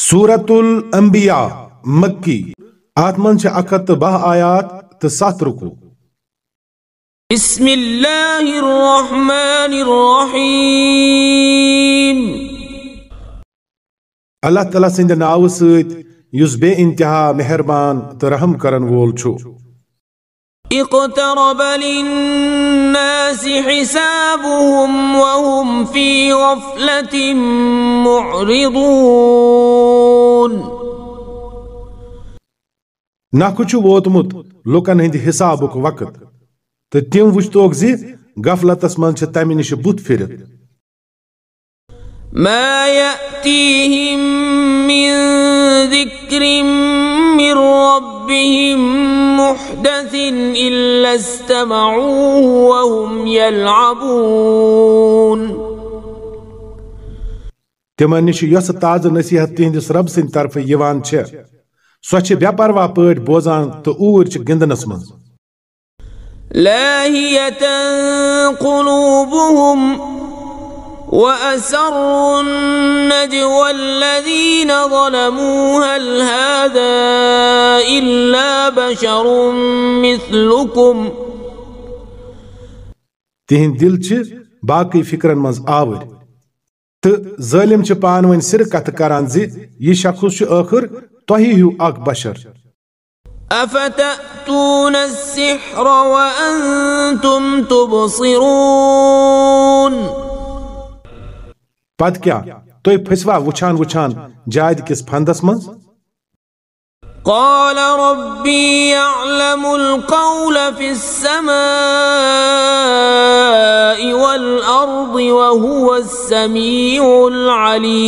سورت الانبیاء مکی آت من چھ اکت بہ آیات تسات رکو۔ بسم اللہ الرحمن الرحیم۔ اللہ تعالیٰ سندھ ناو سیت بے انتہا مہربان ترحم کرن وول چھو۔ اقترب للناس حسابهم وهم في غفلة معرضون. چھُ ووتمُت لُکن ہٕنٛدِ حسابُک وقت. تہٕ تِم وٕچھتوکھ زِ غفلتس منٛز چھِ تمہِ نِش ما يأتيهم من ذكر من ربهم محدث إلا استمعوه وهم يلعبون. تمن نش یۄس تازٕ نصیحت تہنٛدِس رب سٕنٛدِ طرفہٕ یِوان چھےٚ سۄ چھِ بے پروا پٲٹھۍ بوزان تہٕ اوٗرۍ چھِ گِنٛدنس منٛز۔ لاهية قلوبهم وأسروا النجوى الذين ظلموا هل هذا إلا بشر مثلكم؟ تہنٛدۍ دِل چھِ باقٕے فِکرن منٛز آوٕرۍ تہٕ ظٲلِم چھِ پانہٕ ؤنۍ سِرٕ کتھٕ کران زِ یہِ شخص چھُ ٲخٕر تۄہہِ ہیوٗ اکھ بشر. أفتأتون السحر وأنتم تبصرون؟ پت کیا؟ تو پھسوا وچھان وچھان جاد کس پھندس منز قال ربی يعلم القول فی السماء والارض وهو السمیع العلیم۔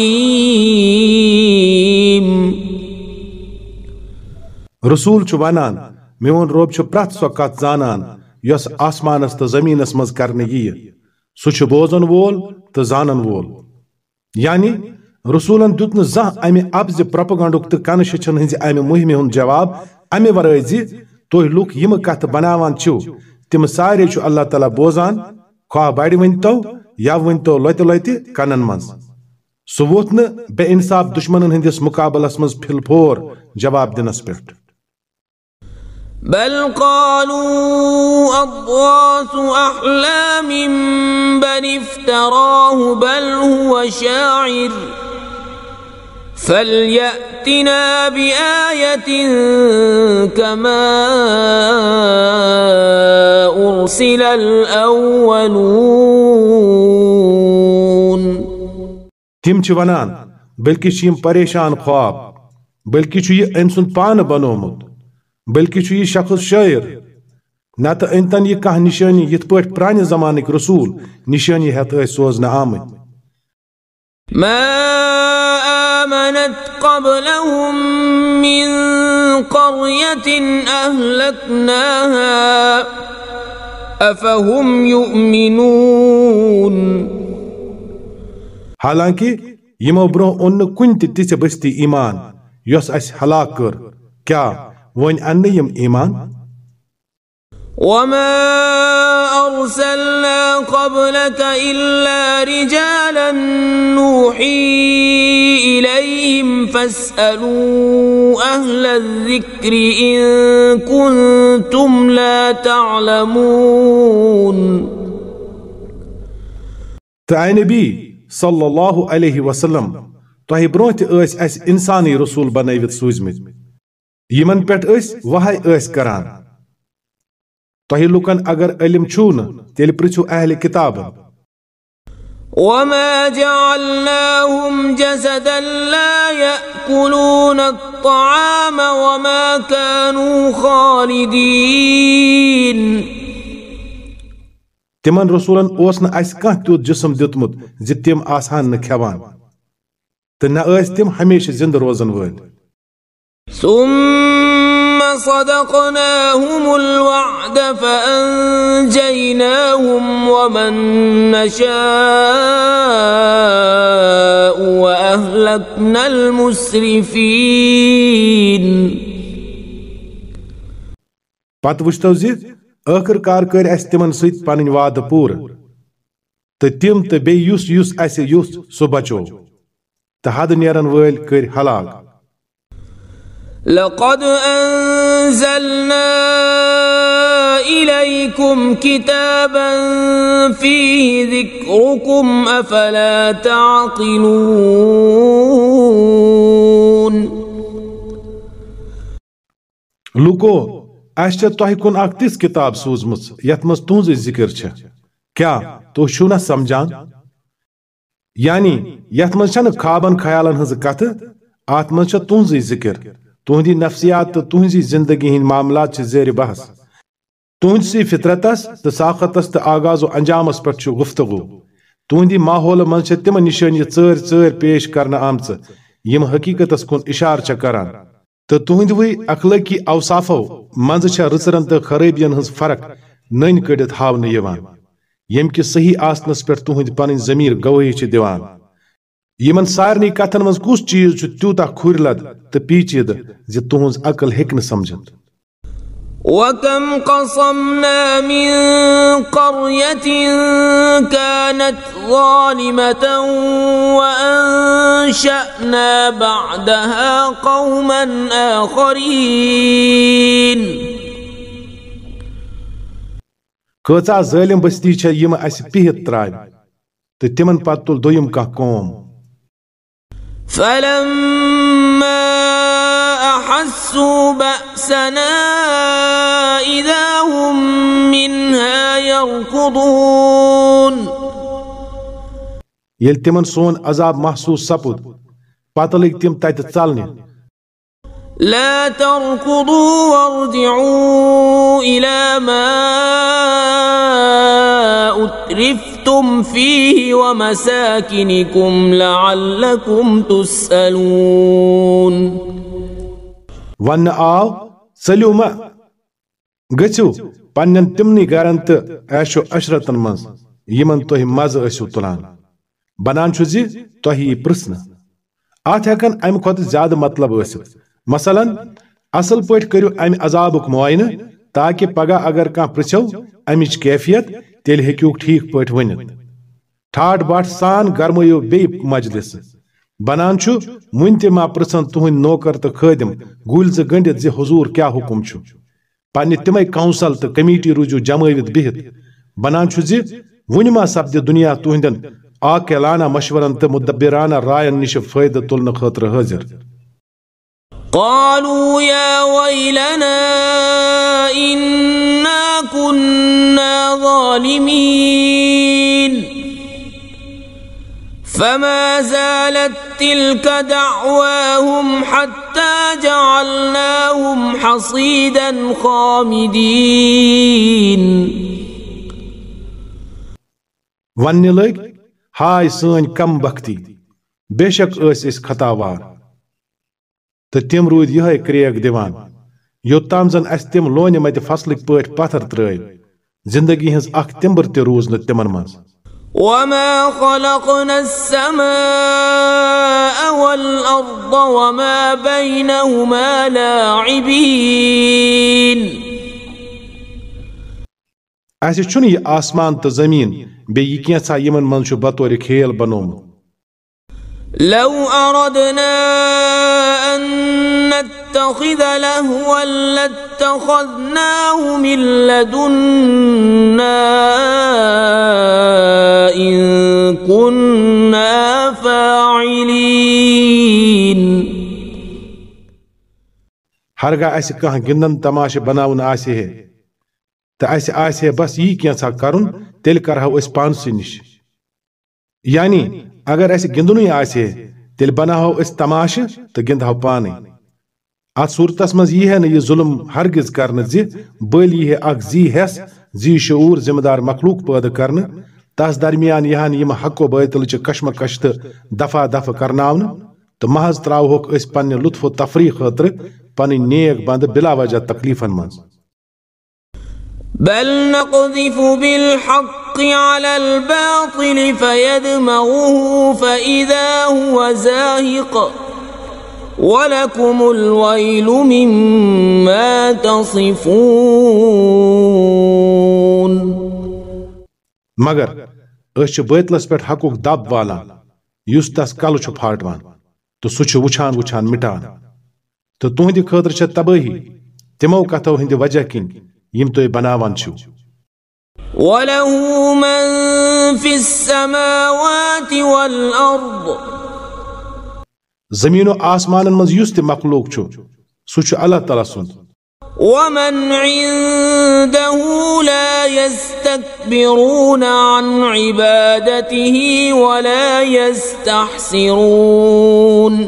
رسول چھو بانان میون روب چھو پرات سوکات زانان یس آسمانس تا زمینس مز کرنگی سو چھو بوزن وول تا زانن وول۔ یعنی رسولن دیُت نہٕ زانٛہہ امہِ ابزِ پرپگنڈُک تہٕ کنہٕ شِچھن ہٕنٛزِ امہِ مُہمہِ جواب امہِ ورٲے زِ تُہۍ لُکھ یِمہٕ کتھٕ بناوان چھِو تِم سارے چھُ اللہ تعالیٰ بوزان، خواہ بڑِ ؤنۍتو یا ؤنۍتو لۄتہِ لۄتہِ کنن منٛز۔ سُہ ووٚتھ نہٕ بے انصاف دُشمنن ہٕنٛدِس مُقابلس منٛز پھِل پھور جواب دِنس پٮ۪ٹھ بل قالوا أضغاث أحلام بل افتراه بل هو شاعر. فليأتنا بآية كما أرسل الأولون. تم چھ ونان بلکہ چھ یم پریشان خواب بلکہ چھ یہ أمۍ سُنٛد پانہٕ بنومُت بلکہ یہ شخص شاعر. نت انتن یہ کھانا نشانی یت پہ پرانہ زمانک رسول نشانی ہت سوزن آمت ما آمنت قبلهم من قرية أهلكناها أفهم يؤمنون؟ حالانکہ یمو برو اون کن تہ بستی ایمان یس اس ہلاک کر کیا ون ان یم ایمان وما أرسلنا قبلك إلا رجالا نوحي إليهم فاسألوا أهل الذكر إن كنتم لا تعلمون تعالى نبي صلى الله عليه وسلم. برونٛہہ تہِ ٲسۍ اَسہِ اِنسانی رسوٗل بنٲوِتھ سوٗزمٕتۍ یمن أسۍ وہاے ٲسۍ کران۔ تۄہہِ لُکن اگر علم چھُو نہٕ تیٚلہِ پرژھِو اہلِ کتابن۔ وما جعلناهم جسدا لا يأكلون الطعام وما كانوا خالدين۔ تمن رسولن اوس نہٕ اسہِ کانٛہہ تیُتھ جسم دیُتمُت زِ تِم آسہن نہٕ کھٮ۪وان تہٕ نہ ٲسۍ تِم ہمیشہِ زِندٕ روزن وٲلۍ۔ ثم صدقناهم الوعد فأنجيناهم ومن نشاء وأهلكنا المسرفين. پتہٕ وٕچھتو زِ ٲخٕر کار کٔرۍ اَسہِ تِمن سۭتۍ پنٕنۍ وعدٕ پوٗرٕ تہٕ تِم تہٕ بیٚیہِ یُس یُس اَسہِ یُس سُہ بچو تو حد نیرن ول کر ہلاک۔ لقد أنزلنا إليكم كتابا فيه ذكركم أفلا تعقلون. لوکو اس چھِ تۄہہِ کُن اکھ تِژھ کِتاب سوٗزمٕژ یتھ منٛز تُہنٛزٕے ذِکر چھےٚ کیٛاہ تُہۍ چھِو نہ سمجھان؟ یعنی یتھ منٛز چھنہٕ خوابن خیالن ہٕنٛزٕ کتھٕ اتھ منٛز چھےٚ تُہنٛزٕے ذِکر؟ تہندی نفسیات تو تہذی زندگی ہند معاملات زیر بحث۔ تہندسی فطرتس تو ساختس تو آغاز و انجامس پہ گفتگو۔ تہندی ماحول مز تم نشانی ثر ثر پیش کرنا آمت یم حقیقتس کن اشار چھ کران۔ تو تہندوی اخلقی اوصافو مز رچرن تو خرابین ہز فرق نن کڑت ہاؤن یم کہ صحیح آسنس پہ تہد پن ضمیر گوٲہی دیوان یِمن سارنٕے کتھن منٛز کُس چیٖز چھُ تیوٗتاہ کھُرۍ لد تہٕ پیچیدٕ زِ تُہنٛز عقل ہیٚکہِ نہٕ سمجھِتھ وكم قصمنا من قرية كانت ظالمة وأنشأنا بعدها قوما آخرين کۭژاہ ظٲلم بستی چھےٚ یِم اَسہِ پِہِتھ ترٛاوِ تہٕ تِمن پتہٕ تُل دوٚیِم کانٛہہ قوم فلما أحسوا بأسنا إذا هم منها يركضون ییٚلہِ تِمن سون عذاب محسوٗس سپُد پتہٕ لٔگۍ تِم تتہِ ژلنہِ لا تركضوا وارجعوا إلى ما أترفتم فيه ومساكنكم لعلكم تسألون. ون آو ژٔلِو ما گٔژھِو پننٮ۪ن تِمنٕے گرن تہٕ عیشو عشرتن منٛز. یِمن تُہۍ مزٕ ٲسِو تُلان. بنان چھُ زِ تۄہہِ یی پرژھنہٕ اتھ ہٮ۪کن امہِ کھۄتہٕ زیادٕ مطلب ٲسِتھ مثلاً، اصل پٲٹھۍ کٔرِو امہِ عذابُک معاینہٕ تاکہِ پگاہ اگر کانٛہہ پرژھو امِچ کیفیت تیٚلہِ ہیٚکِو ٹھیٖک پٲٹھۍ ؤنِتھ۔ ٹھاٹھ باٹھ سان گرمٲیِو بیٚیہِ مجلسہٕ۔ بنان چھُ وُنہِ تہِ ما پرژھن تُہنٛدۍ نوکر تہٕ خٲدِم گُلۍ زٕ گٔنڈِتھ زِ حضوٗر کیٛاہ حُکُم چھُ۔ پننہِ تِمے کونسل تہٕ کمیٹی روٗزِو جمٲوِتھ بِہِتھ۔ بنان چھُ زِ، وُنہِ ما سپدِ دُنیا تُہنٛدٮ۪ن آکیلانہ مشورن تہٕ مدبرانہ راین نِش فٲیدٕ تُلنہٕ خٲطرٕ حٲضِر۔ قالوا يا ويلنا إنا كنا ظالمين. فما زالت تلك دعواهم حتى جعلناهم حصيدا خامدين. ہاے سٲنۍ کم بختی بے شک ٲسۍ أسۍ خطاوار تہٕ تِم روٗدۍ یِہے کرٛیک دِوان یوٚتام زن اَسہِ تِم لونہِ متہِ فصلٕکۍ پٲٹھۍ پتھر ترٛٲوۍ زندگی ہٕنٛز اکھ تِمبر تہِ روٗز نہٕ تِمن منٛز وما خلقنا السماء والأرض وما بينهما لاعبين. اَسہِ چھُنہٕ یہِ آسمان تہٕ زٔمیٖن بیٚیہِ یہِ کینٛژھا یِمن چھُ بطورِ کھیل بنومُت لو أردنا أن نتخذ لهوا لاتخذناه من لدنا إن كنا فاعلين. ہرگاہ اَسہِ کانٛہہ گِنٛدن تماشہٕ بناوُن آسہِ ہے۔ تہٕ اَسہِ آسہِ ہے بس یی کینٛژھا کرُن تیٚلہِ کرہو أسۍ پانسٕے نِش یعنی اگر اَسہِ گِنٛدنُے آسہِ ہے تیٚلہِ بناوہو أسۍ تماشہٕ تہٕ گِنٛدہو پانے اتھ صوٗرتس منٛز یی ہے نہٕ یہِ ظُلم ہرگز کرنہٕ زِ، بٔلۍ یی ہے اکھ زی ہٮ۪س زی شعوٗر، ذمہٕ دار مخلوق پٲدٕ کرنہٕ، تس درمیان یِہن یِم حق و بٲطلچہِ کشمکش تہٕ دفع دفع کرناونہٕ، تہٕ محض تراوہوکھ أسۍ پننہِ لطف و تفریح خٲطرٕ پنٕنۍ نیک بنٛد بلا وجہ تکلیفن منٛز۔ بل نقذف بالحق على الباطل فيدمغه فإذا هو زاهق۔ وَلَكُمُ الْوَيْلُ مِمَّا تَصِفُونَ مگر أسۍ چھِ بٲتلس پٮ۪ٹھ حقُق دب والان یُس تس کلہٕ چھُ پھاٹوان تہٕ سُہ چھُ وٕچھان وٕچھان مِٹان۔ تہٕ تُہنٛدِ خٲطرٕ چھےٚ تبٲہی تِمو کتھو ہٕنٛدِ وجہ کِنۍ یِم تُہۍ بناوان چھِو۔ وَلَهُ مَن فِي السَّمَاوَاتِ وَالْأَرْضِ زمین و آسمان مز یس تہ مخلوق چھو سہ چھ اللہ تعالیٰ سند۔ ومن عنده لا يستكبرون عن عبادته ولا يستحسرون۔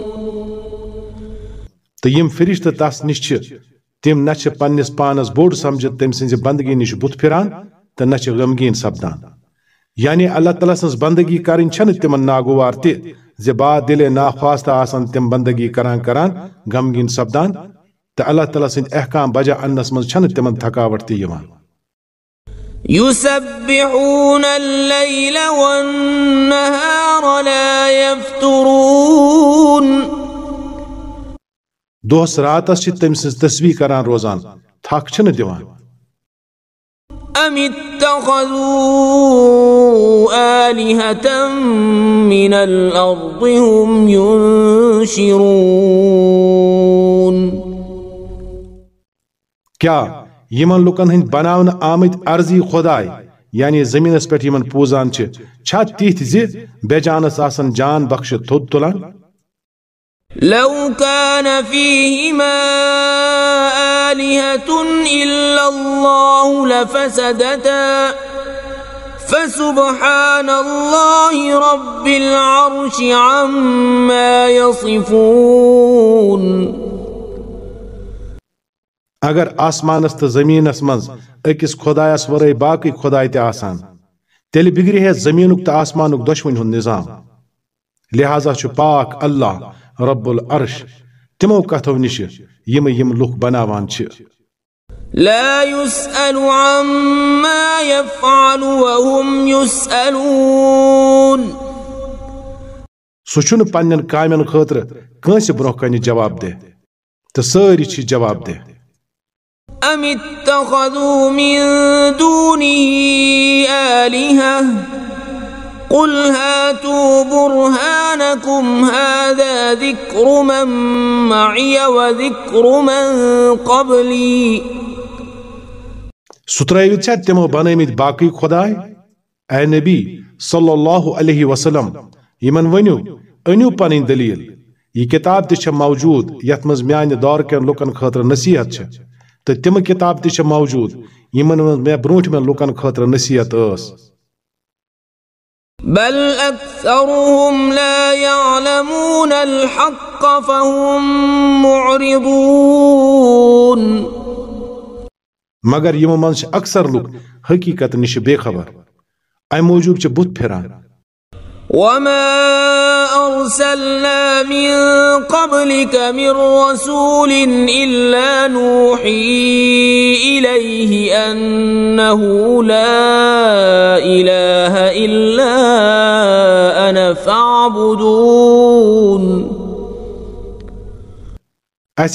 تو یم فرشتہ تس نش چھ تم نہ چھ پننس پانس بوڑ سمجھت تم سنز بندگی نش بت پھران تو نہ چھ غمگین سپدان۔ یعنی اللہ تعالیٰ سنز بندگی کرن چھن تمن ناگوار تہ۔ ز با دل ناخواستہ آسان تم بندگی کران کران غمگین سپدان تو اللہ تعالیٰ سند احکام بجا انس من چھن تمن تھکاوٹ تہ یوان۔ يسبحون الليل والنهار لا يفترون دۄہس راتس چھ تٔمۍ سٕنز تسبیح کران روزان تھک چھنہٕ دِوان۔ أم اتخذوا آلهة من الأرض هم ينشرون کیا یمن لُکن ہٕنٛدۍ بناونہٕ آمٕتۍ عرضی خۄداے یعنی زٔمیٖنس پٮ۪ٹھ یمن پوٗزان چھِ چھا تِتھۍ زِ بے جانس آسن جان بخشِتھ تھوٚد تُلان؟ لو كان فيهما إلا الله لفسدتا فسبحان الله رب العرش عما يصفون. اگر آسمانس تو زمینس مز أکِس خۄدایس ورٲے باقٕے خۄداے تہِ آسان. تیٚلہِ بِگرِ ہے زٔمیٖنُک تہٕ آسمانُک دۄشوٕنی ہُنٛد نظام. لہذا چھُ پاک اللہ رب العرش تمو کتھو نش یم یم لوک بناوان چھ۔ لا يسأل عما يفعل وهم يسألون سو پنن کامن خاطر کانس برو کن جواب دے تو ساری چھ جواب دے۔ ام اتخذوا من دونه آلهه قل هاتوا برهانكم هذا ذكر من معي وذكر من قبلي. سترٲوِتھ چھا تِمو بنٲومٕتۍ باقٕے خۄداے اے نبی صلی اللہ علیہ وسلم یمن ؤنِو أنِو پنٕنۍ دلیل یہ کتاب تہِ چھےٚ موجوٗد یتھ منٛز میانہِ دور کٮ۪ن لُکن خٲطرٕ نصیحت چھےٚ تہٕ تِمہٕ کتاب تہِ چھےٚ موجوٗد یمن منٛز مےٚ برونٛٹھمٮ۪ن لُکن خٲطرٕ نصیحت ٲس۔ بل أكثرهم لا يعلمون الحق فهم معرضون. مگر يمو من اکثر لوگ حقیقت نش بے خبر. اي موجوب چھ بت پھران وما أرسلنا من قبلك من رسول إلا نوحي إليه أنه لا إله إلا أنا فاعبدون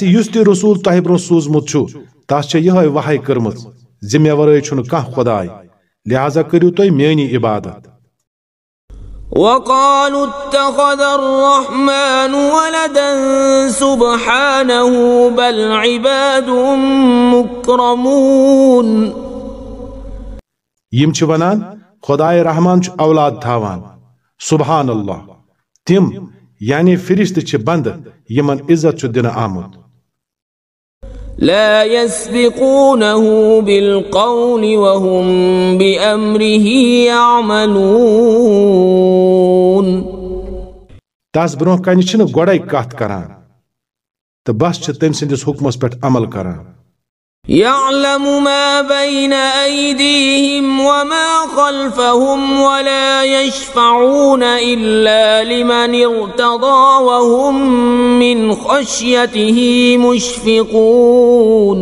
یُس تہِ رسوٗل تۄہہِ برٛونٛہہ سوٗزمُت چھُ تس چھےٚ یِہوے وحے کٔرمٕژ زِ مےٚ ورٲے چھُنہٕ کانٛہہ خۄداے لہذا کٔرِو تُہۍ میٲنی عبادت وقالوا اتخذ الرحمن ولدا سبحانه بل عباد مكرمون. يم چھ ونان خدای رحمان چھ أولاد تھاوان سبحان اللہ تم یعنی فرشت چھ بند یمن عزت چھ دن آمد لا يسبقونه بالقول وهم بأمره يعملون. تاس برونٛہہ کنہِ چھِنہٕ گۄڈے کتھ کران تہٕ بس چھِ تٔمۍ سٕنٛدِس حُکمس پٮ۪ٹھ عمل کران۔ يعلم ما بين أيديهم وما خلفهم ولا يشفعون إلا لمن ارتضى وهم من خشيته مشفقون.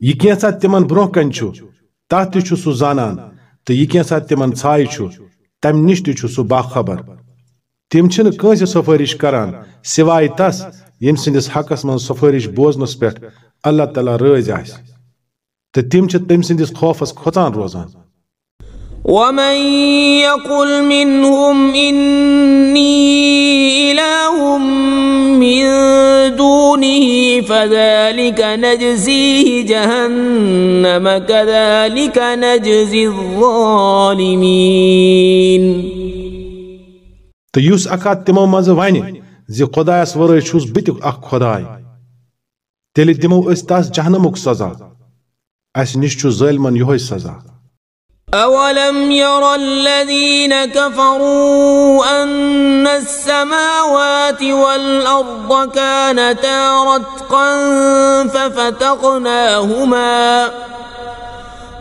یہ کینٛژھا تِمن برونٛہہ کنہِ چھُ تتھ تہِ چھُ سُہ زانان تہٕ یہِ کینٛژھا تِمن ژھایہِ چھُ تمہِ نِش تہِ چھُ سُہ باخبر تِم چھِنہٕ کٲنٛسہِ سفٲرِش کران سِوایہِ تس ییٚمہِ سٕنٛدِس حقس منٛز سفٲرِش بوزنس پٮ۪ٹھ اللہ تعالیٰ رٲضۍ آسہِ تہٕ تِم چھِ تٔمۍ سٕنٛدِس خوفس کھۄژان روزان. ومن يقل منهم إني إله من دونه فذلك نجزيه جهنم كذلك نجزي الظالمين. یُس اکھ تِمو منٛزٕ وَنہِ زِ خۄدایس ورٲے چھُس بہٕ تہِ تیٚلہِ دِمو تس جہنمُک سزا اسہِ نِش چھُ یِہوے سزا أولم ير الذين كفروا أن السماوات والأرض كانتا رتقا ففتقناهما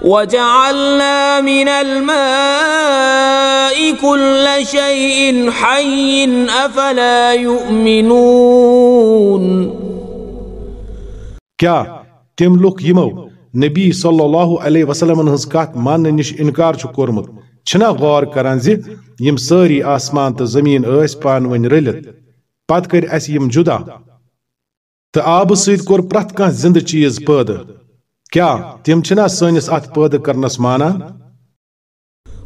وجعلنا من الماء كل شيء حي أفلا يؤمنون کیا تم لوک یمو نبی صلی اللہ علیہ وسلم ہز کت ماننے نش انکار کورمت؟ چھنا غور کران زی یم ساری آسمان تو زمین ایس پان ون رلت۔ پت کر اس یم جدا۔ تو آب سید کور پرت کان زند چیز پید کیا تم چھنا سنس ات پید کرنس مانان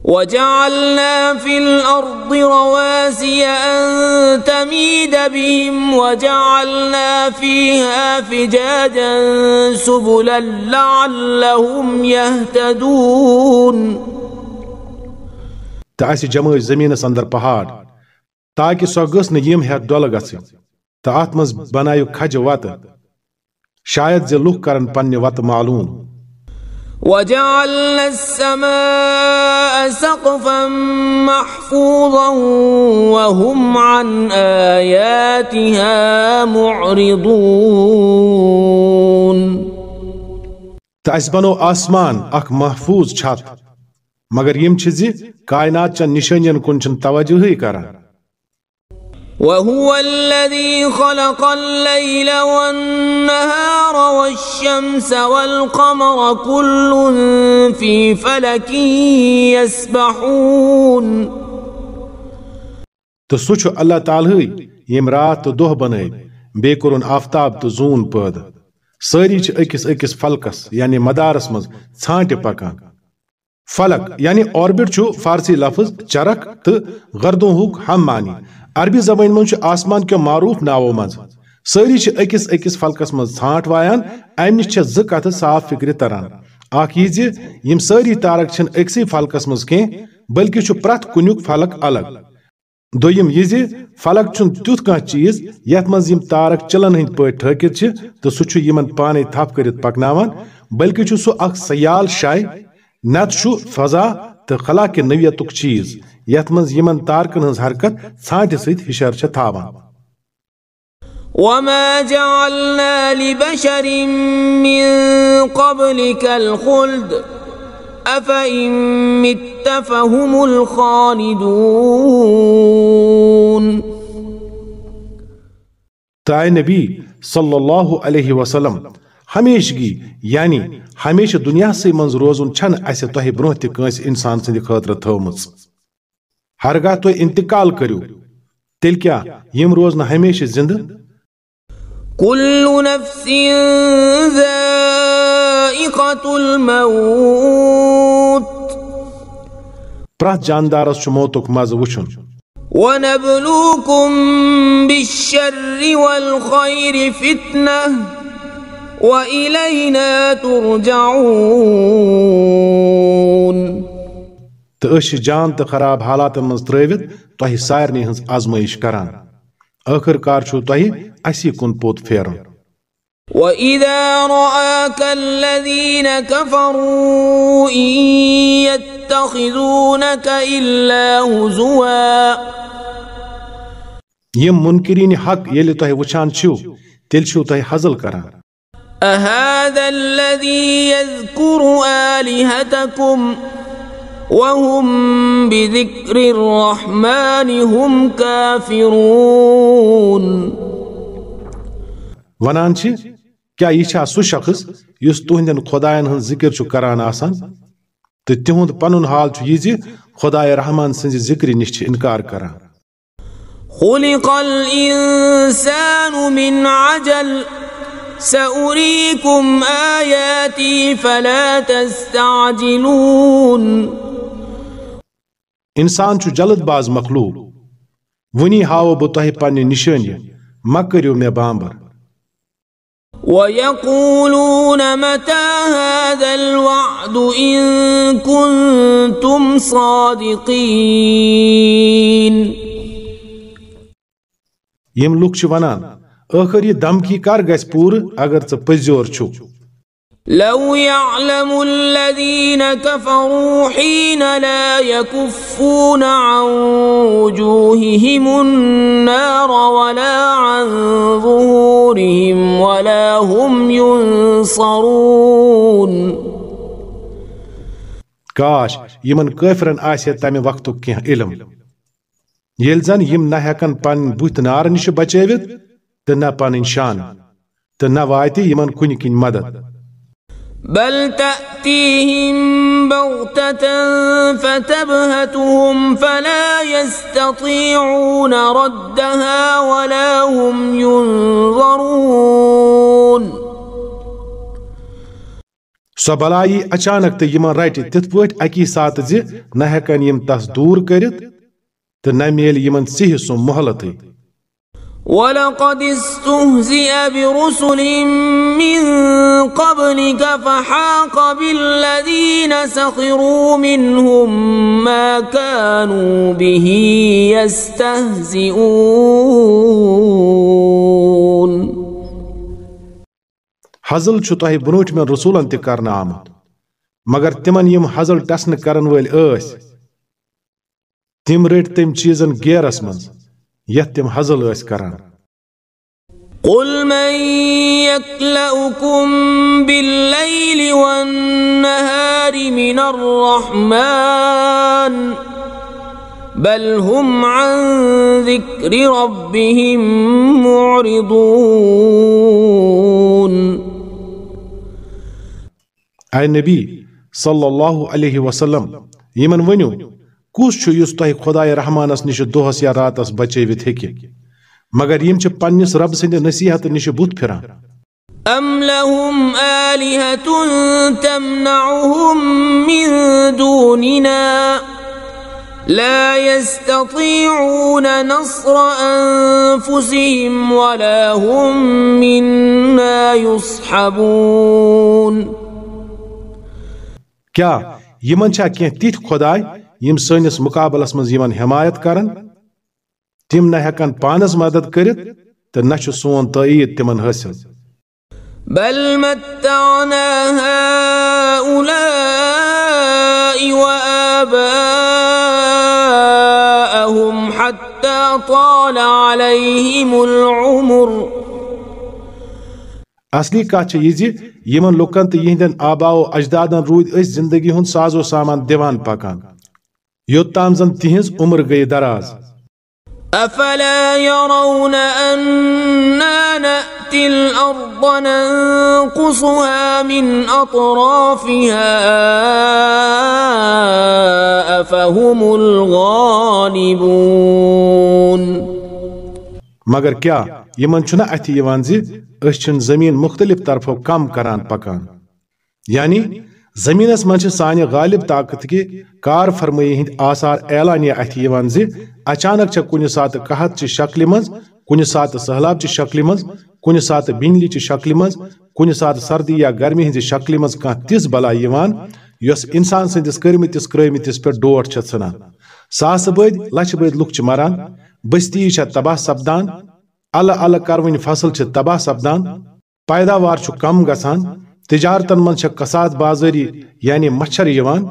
وجعلنا في الأرض رواسي أن تميد بهم وجعلنا فيها فجاجا سبلا لعلهم يهتدون. تأسي جمع زمين اندر پہاڑ، تاکہ سو گس نیم ہے دول گژھِ تہٕ اتھ منٛز بنٲیِو کھجہِ وتہٕ شاید زِ لُکھ کرن پننہِ وتہٕ معلوم. وجعلنا السماء سقفا محفوظا وهم عن آياتها معرضون. تأسبنو آسمان اخ محفوظ چھت مگر یم چھ زِ کائنات چن نشانین کن چھن توجہ کران وهو الذي خلق الليل والنهار والشمس والقمر كل في فلك يسبحون. تو سوچو اللہ تعالی یم رات تو دہ بنائی، بے کرن آفتاب تو زون پد ساری چھ اکس اکس فلکس یعنی مدارس مز ژھانٹہ پکان۔ فلک یعنی orbit چھو فارسی لفظ چرک تو غردوں ہوک ہم مانی عربی زبان من آسمان کے معروف ناو مز سری اکس اکس فلکس من ٹھانٹ وایان ام نش صاف فکر تران۔ اخ یہ زِ تارک چھ اکس فلکس من کی بلکہ چھُ پرٛٮ۪تھ فلک الگ۔ دوٚیِم یہ زِ، فلک چھ تیت کھانا چیز یت من تارک چلن ہند پہ ٹھٲکِتھ چھِ تہٕ پانے تھپ کر پکن بلکہ سہ اخ اکھ سیال شائع نت فضا تو خلا کہِ نوعیتُک چیز۔ یت من یمن تارکن ہز حرکت ژھانٹہ ست ہشر چھ تھاوان۔ وما جعلنا لبشر من قبلك الخلد أفإن مت فهم الخالدون۔ تائے نبی صلی اللہ علیہ وسلم ہمیشگی یعنی ہمیشہ دنیا سے منز روزن چھن اسے تہ برہ تہ کنس انسان سند خاطر تھومز انتقال کرو تیل کیا؟ یم روزن ہمیشہ زندہ؟ كل نفس ذائقة الموت۔ پرت جاندارس چھ موتک مز وچھن۔ ونبلوكم بالشر والخير فتنه وإلينا ترجعون۔ تأش جان تخراب حالات مز تروت تۄہہِ سارنٕے ہٕنٛز آزمٲیش کران ٲخر کار تۄہہِ اسی کُن پوٚت پھیرُن وإذا رآك الذين كفروا إن يتخذونك إلا هزوا يم منكرين حق يلي تۄہہِ وٕچھان چھِو تیٚلہِ چھِو تۄہہِ حزل کران أهذا الذي يذكر آلهتكم وهم بذكر الرحمن هم كافرون. ونان چھ کیا یہ چھا سو شخص یس تہندین خدایان ہن ذکر چھ کران آسان؟ تو تہند پنن حال چھ یہ خدای رحمان سنز ذکر نش إنکار کران۔ خلق الانسان من عجل سأريكم آياتي فلا تستعجلون. انسان چھُ جلد باز مخلوق. ونی ہاو بہٕ تۄہہِ پننہِ نشٲنی مہ کٔرِو مےٚ بامبر. ويقولون متى هذا الوعد إن كنتم صادقين؟ یم لوک چھِ ونان ٲخر یہِ دمکی کر گژھِ پوٗرٕ اگر ژٕ پٔزیور چھُکھ لو يعلم الذين كفروا حين لا يكفون عن وجوههم النار ولا عن ظهورهم ولا هم ينصرون. کاش یمن کٲفرن آسہِ تمہِ وقتُک کینٛہہ علم ییٚلہِ زن یِم نہ ہٮ۪کن پنٕنۍ بُتھۍ نارٕ نِش بچٲوِتھ تہٕ نہ پنٕنۍ شان تہٕ نہ واتہِ یمن کُنہِ کِنۍ مدد بل تأتيهم بغتة فتبهتهم فلا يستطيعون ردها ولا هم ينظرون. سۄ بلائی اچانک تہٕ یِمن رٹہِ تِتھ پٲٹھۍ اکی ساتہٕ زِ نہ ہٮ۪کن یِم تس دوٗر کٔرِتھ تہٕ نہ میلہِ یِمن ژِہہِ سُہ ولقد استهزئ برسل من قبلك فحاق بالذين سخروا منهم ما كانوا به يستهزئون حزل چھُ تۄہہِ برونٛٹھ مےٚ رسوٗلن تہِ کرنہٕ آمُت مگر تِمن یِم حزل ٹسنہٕ کرن وٲلۍ ٲسۍ تِم رٔٹۍ تٔمۍ چیٖزن گیرس منٛز یتھ تِم حزل ٲسۍ کران قل من يكلؤكم بالليل والنهار من الرحمن بل هم عن ذكر ربهم معرضون. اے نبی صلی اللہ علیہ وسلم یمن ونیو کس یُس تۄہہِ خۄداے رحمانس نِش دۄہس یا راتس بچٲوِتھ ہیٚکہِ؟ مگر یم چھِ پننِس رب سٕنٛدِ نصیحت نِش بُتھ پھران۔ أم لهم آلهة تمنعهم من دوننا لا يستطيعون نصر أنفسهم ولا هم منا يصحبون۔ کیا یمن چھا کینٛہہ تِتھۍ خۄداے؟ یم سٲنِس مقابلس منٛز یمن حمایت کرن تم نہ ہیکن پانس مدد کرت تو نہ سون تعید تمن حاصل بل متعنا هؤلاء وآباءهم حتى طال عليهم العمر. اصلی کت یہ یمن لکن تو یہندین آبا و اجدادن رود اس زندگی ہند سازو سامان دیوان پکان یوتام زن تہذ عمر گئی دراز أفلا يرون أنا نأتي الأرض ننقصها من أطرافها؟ أفهم الغالبون. مگر کیا یمن چھُنہ اَتھِ یِوان زِ أسۍ زٔمیٖن مُختلِف طرفو کم کران پکان. یعنی زمینس من سانہ غالب طاقت کہ کار فرمائی ہند آثار اعلانیہ اتھ زی اچانک کن سات قحط چہ شکل مز کن سات سہلاب چہ شکل مز کن سات بجلی چہ شکل مز کن سات سردی یا گرمی ہند شکل مز کان تز بلا یس انسان سندس کرمتس کرمتس پہ ڈوٹ چھ ژھنان ساس بد لچھ بد لک مران، بستی چھ تباہ سپدان الہ الہ کرون فصل چھ تباہ سپدان، پیداوار کم گژھان تجارتن من کساد بازاری یعنی مچھر یوان،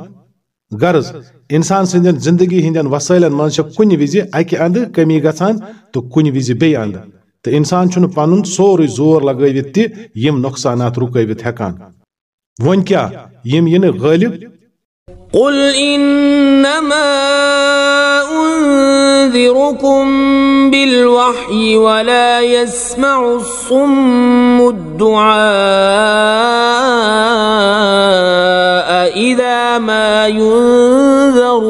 غرض، انسان سندین زندگی ہندین وسائلن من کن وز اکہ اند کمی گھان تو کن وز بی اند۔ تو انسان چھن پن سوری زور لگوت تہ یم نقصانات رکوت ہیکان۔ ون کیا یم ین غالب قل انما انذركم بالوحي ولا يسمع الصم الدعاء إذا ما ينذرون.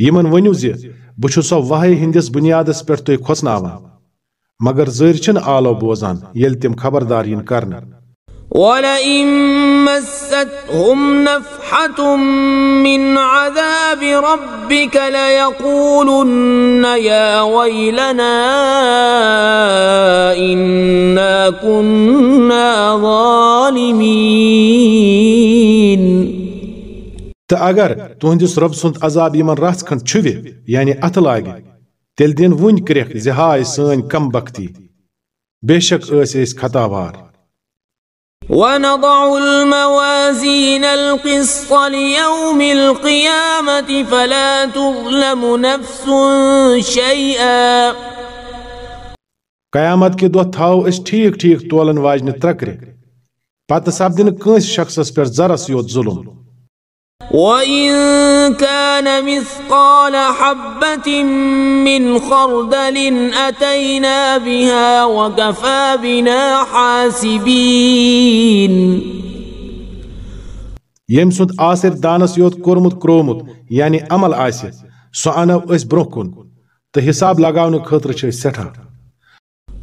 یمن ونیو زِ بہٕ چھُس سۄ وحی ہٕنٛدِس بُنیادس پٮ۪ٹھ تُہۍ کھۄژناوان مگر زٔرۍ چھِنہٕ آلو بوزان ییٚلہِ تِم خبردار یِن کرنہٕ ولئن مستهم نفحة من عذاب ربك ليقولن يا ويلنا إنا كنا ظالمين تہٕ اگر تُہنٛدِس رۄب سُنٛد عذاب یِمن رژھ کھنٛڈ چھُوِ یعنی اتھٕ لاگہِ تیٚلہِ دِن وُنۍ کرٛیکھ زِ ہاے کم بختی بے شک ٲسۍ أسۍ خطاوار۔ ونضع الموازين القسط ليوم القيامة فلا تظلم نفس شيئا. قیامت کہِ دۄہ تھاو أسۍ ٹھیٖک ٹھیٖک تولن واجنہِ ترکرِ پتہٕ سپدِ نہٕ کٲنٛسہِ شخصس پٮ۪ٹھ ذرس یوت ظُلم. وإن كان مثقال حبة من خردل أتينا بها وكفى بنا حاسبين يم سند آسر دانس يوت كورمت كرومت يعني عمل آسي سو انو اس برونكون تہ حساب لگاونہٕ خٲطرٕ چھِ أسۍ سٮ۪ٹھاہ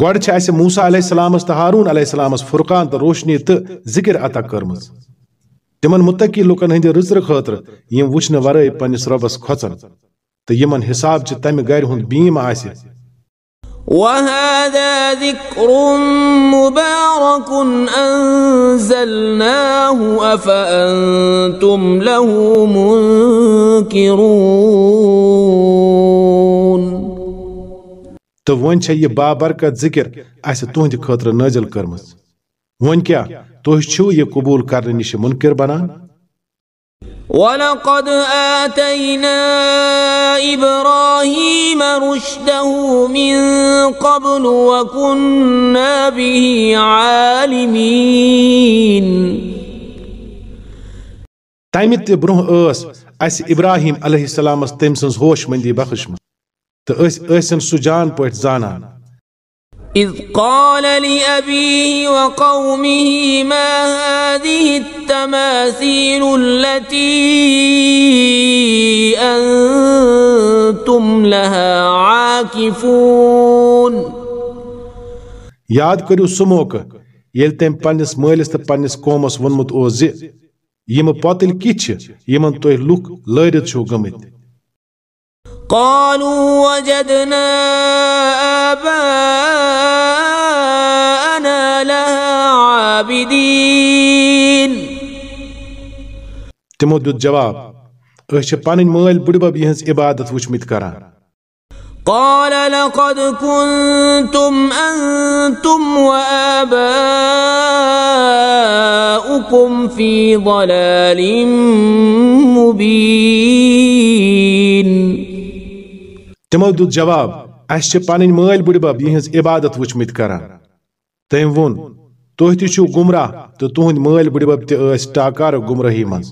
گۄڈٕ چھِ اَسہِ موسا علیہ السلامس تہٕ ہارون علیہ السلامس فرقان تہٕ روشنی تہٕ ذکر عطا کٔرمٕژ تِمن متقی لُکن ہٕنٛدِ رٕژرٕ خٲطرٕ یِم وٕچھنہٕ ورٲے پننِس رۄبس کھۄژن تہٕ یِمن حساب چہِ تمہِ گرِ ہُنٛد بیٖم آسہِ وهذا ذكر مبارك أنزلناه أفأنتم له منكرون۔ تو ون چھے یہ بابرکت ذکر اسہ تہند خاطر نازل کرمز ون کیا تو چھو یہ قبول کرنے نش منکر بنان؟ ولقد آتينا إبراهيم رشده من قبل وكنا به عالمين۔ برونٛہہ ٲس اسہِ ابراہیم علیہ السلامس تٔمۍ سٕنٛز ہوش مندی بخشمٕژ۔ تہٕ تو اس سہ جان پہ زانا اذ قال لأبيه وقومه ما هذه التماثيل التي انتم لها عاكفون؟ یاد کرو سموک یل تم پنس مالس تو پنس قومس ونمت اوز یم پتل کچھ یمن تہ لوک لارت چھو گمت قالوا وجدنا آباءنا لها عابدين. تمو دیُت جواب چھِ پنٕنۍ مٲلۍ بٕڈبب یِہٕنٛز عبادت کران قال لقد كنتم أنتم وآباؤكم في ضلال مبين. تمو دیُت جواب اَسہِ چھِ پنٕنۍ مٲلۍ بٕڈبب یِہٕنٛز عبادت وٕچھمٕتۍ کران تٔمۍ ووٚن تہِ چھِو گمراہ تہٕ تُہنٛدۍ مٲلۍ بٕڈبب تہِ ٲسۍ ٹاکارٕ گمراہی منٛز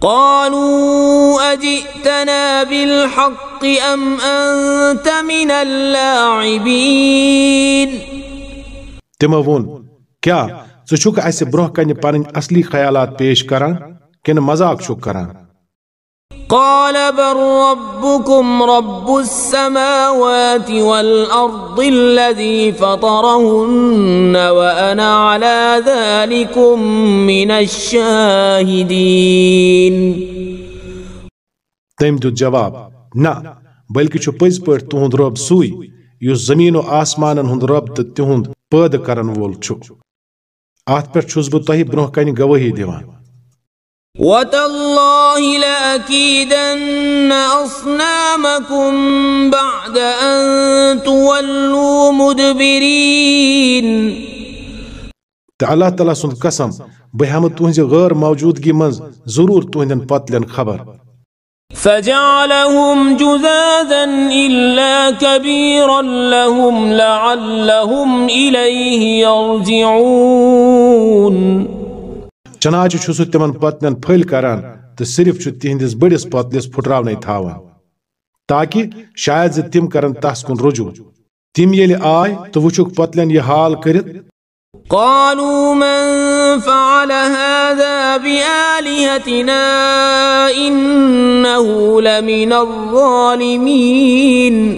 قالوا أجئتنا بالحق أم أنت من اللاعبين تِمو ووٚن کیٛاہ ژٕ چھُکھ اَسہِ برونٛہہ کنہِ پنٕنۍ اصلی خیالات پیش کران کِنہٕ مذاق چھُکھ کران قال بل ربكم رب السماوات والأرض الذي فطرهن وأنا على ذلكم من الشاهدين. تٔمۍ دیُت جواب نہ بلکہِ چھُ پٔزۍ پٲٹھۍ تُہُنٛد رۄب سُے یُس زٔمیٖن و آسمانن ہُنٛد رۄب تہٕ تِہُنٛد پٲدٕ کرن وول چھُ اتھ پٮ۪ٹھ چھُس بہٕ تۄہہِ برونٛہہ کنہِ گوٲہی دِوان وتالله لأكيدن أصنامكم بعد أن تولوا مدبرين. تہٕ اللہ تعالیٰ سُنٛد قسم بہٕ ہٮ۪مہٕ تُہنٛزِ غٲر موجوٗدگی منٛز ضروٗر تُہنٛدٮ۪ن پتلٮ۪ن خبر. فجعلهم جذاذا إلا كبيرا لهم لعلهم إليه يرجعون. چناچہ چھُ سُہ تِمن پتنن پھٔلۍ کران تہٕ صرف چھُ تِہنٛدِس بٔڑِس پتلِس پھُٹراونے تھاوان تاکہ شاید زِ تِم کرن تس کُن رجوع۔ تِم ییٚلہِ آے تہٕ وٕچھُکھ پتلٮ۪ن یہِ حال کٔرِتھ قالوا من فعل هذا بآلهتنا إنه لمن الظالمين.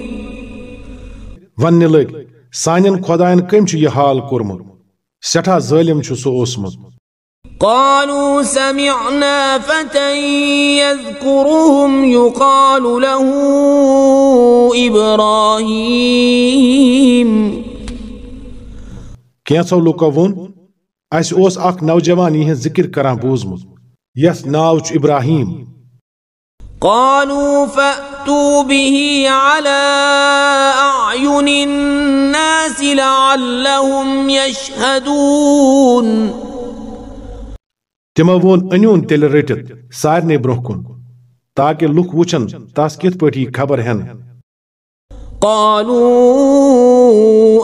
وننہِ لٔگۍ سانٮ۪ن خۄدایَن کٔمۍ چھُ یہِ حال کوٚرمُت؟ سٮ۪ٹھاہ ظٲلِم چھُ سُہ اوسمُت۔ قالوا سمعنا فتى يذكرهم يقال له إبراهيم. کینٛژو لُکو ووٚن اَسہِ اوس اکھ نوجوان یِہنٛز ذِکر کران بوٗزمُت یس ناو چھُ ابراہیم قالوا فأتوا به على أعين الناس لعلهم يشهدون. تمو وون انیون تیل رٹت سارنے برہ کن تاکہ لکھ وچن تاس کت پٹی خبر ہن قالوا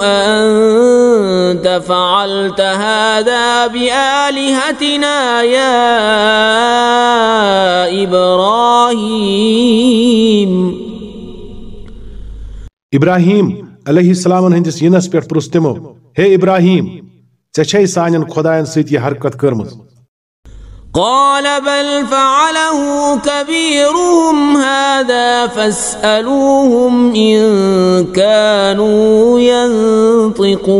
انت فعلت هذا بآلهتنا یا ابراہیم ابراہیم علیہ السلام ہندس ینس پر پرس تمو ہے ابراہیم چچھے سانین سان خدائن یہ حرکت کرمز قال بل فعله كبيرهم هذا فاسألوهم إن كانوا ينطقون.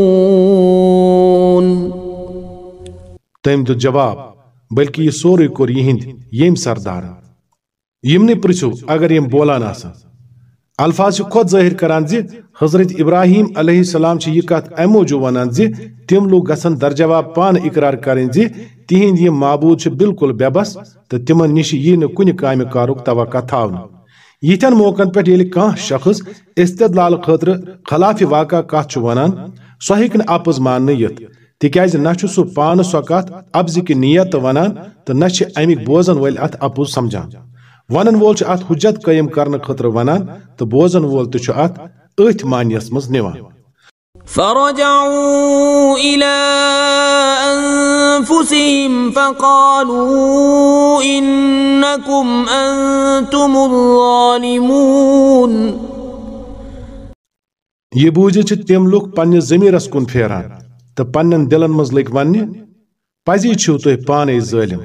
تٔمۍ دیُت جواب بلکہِ یہِ سورُے کوٚر یِہنٛدۍ ییٚمۍ سردارن یِمنٕے پرژھِو اگر یِم بولان آسن الفاظ خود ظاہر کران زی حضرت ابراہیم علیہ السلام چھ یہ کت امو جو ونان زی تم لوگ گسن درجواب پان اقرار کریں زی تہند یہ معبود چھ بالکل بے بس تو تمن نش یہ نہ کن کام کارک توقع تھاون یتھن موقع پہ یل کان شخص استدلال خاطر خلاف واقع کت چھ ونان سو ہیک اپز مان یت تکیاز سو پان سو کت ابز کی نیت ونان تو نہ چھ بوزن ول ات اپوز سمجھان۔ ونن وول ات حجت قیم کرنے خطر ونان تو بوزن وول تو ات اتھ مانیس مز نوان فرجعوا إلى أنفسهم فقالوا إنكم أنتم الظالمون یہ بوجھ چھ تم لوگ پنہ ضمیرس کن پھیران تو پنن دلن مز لگ ونہ پزی چھو تہ پانے ظالم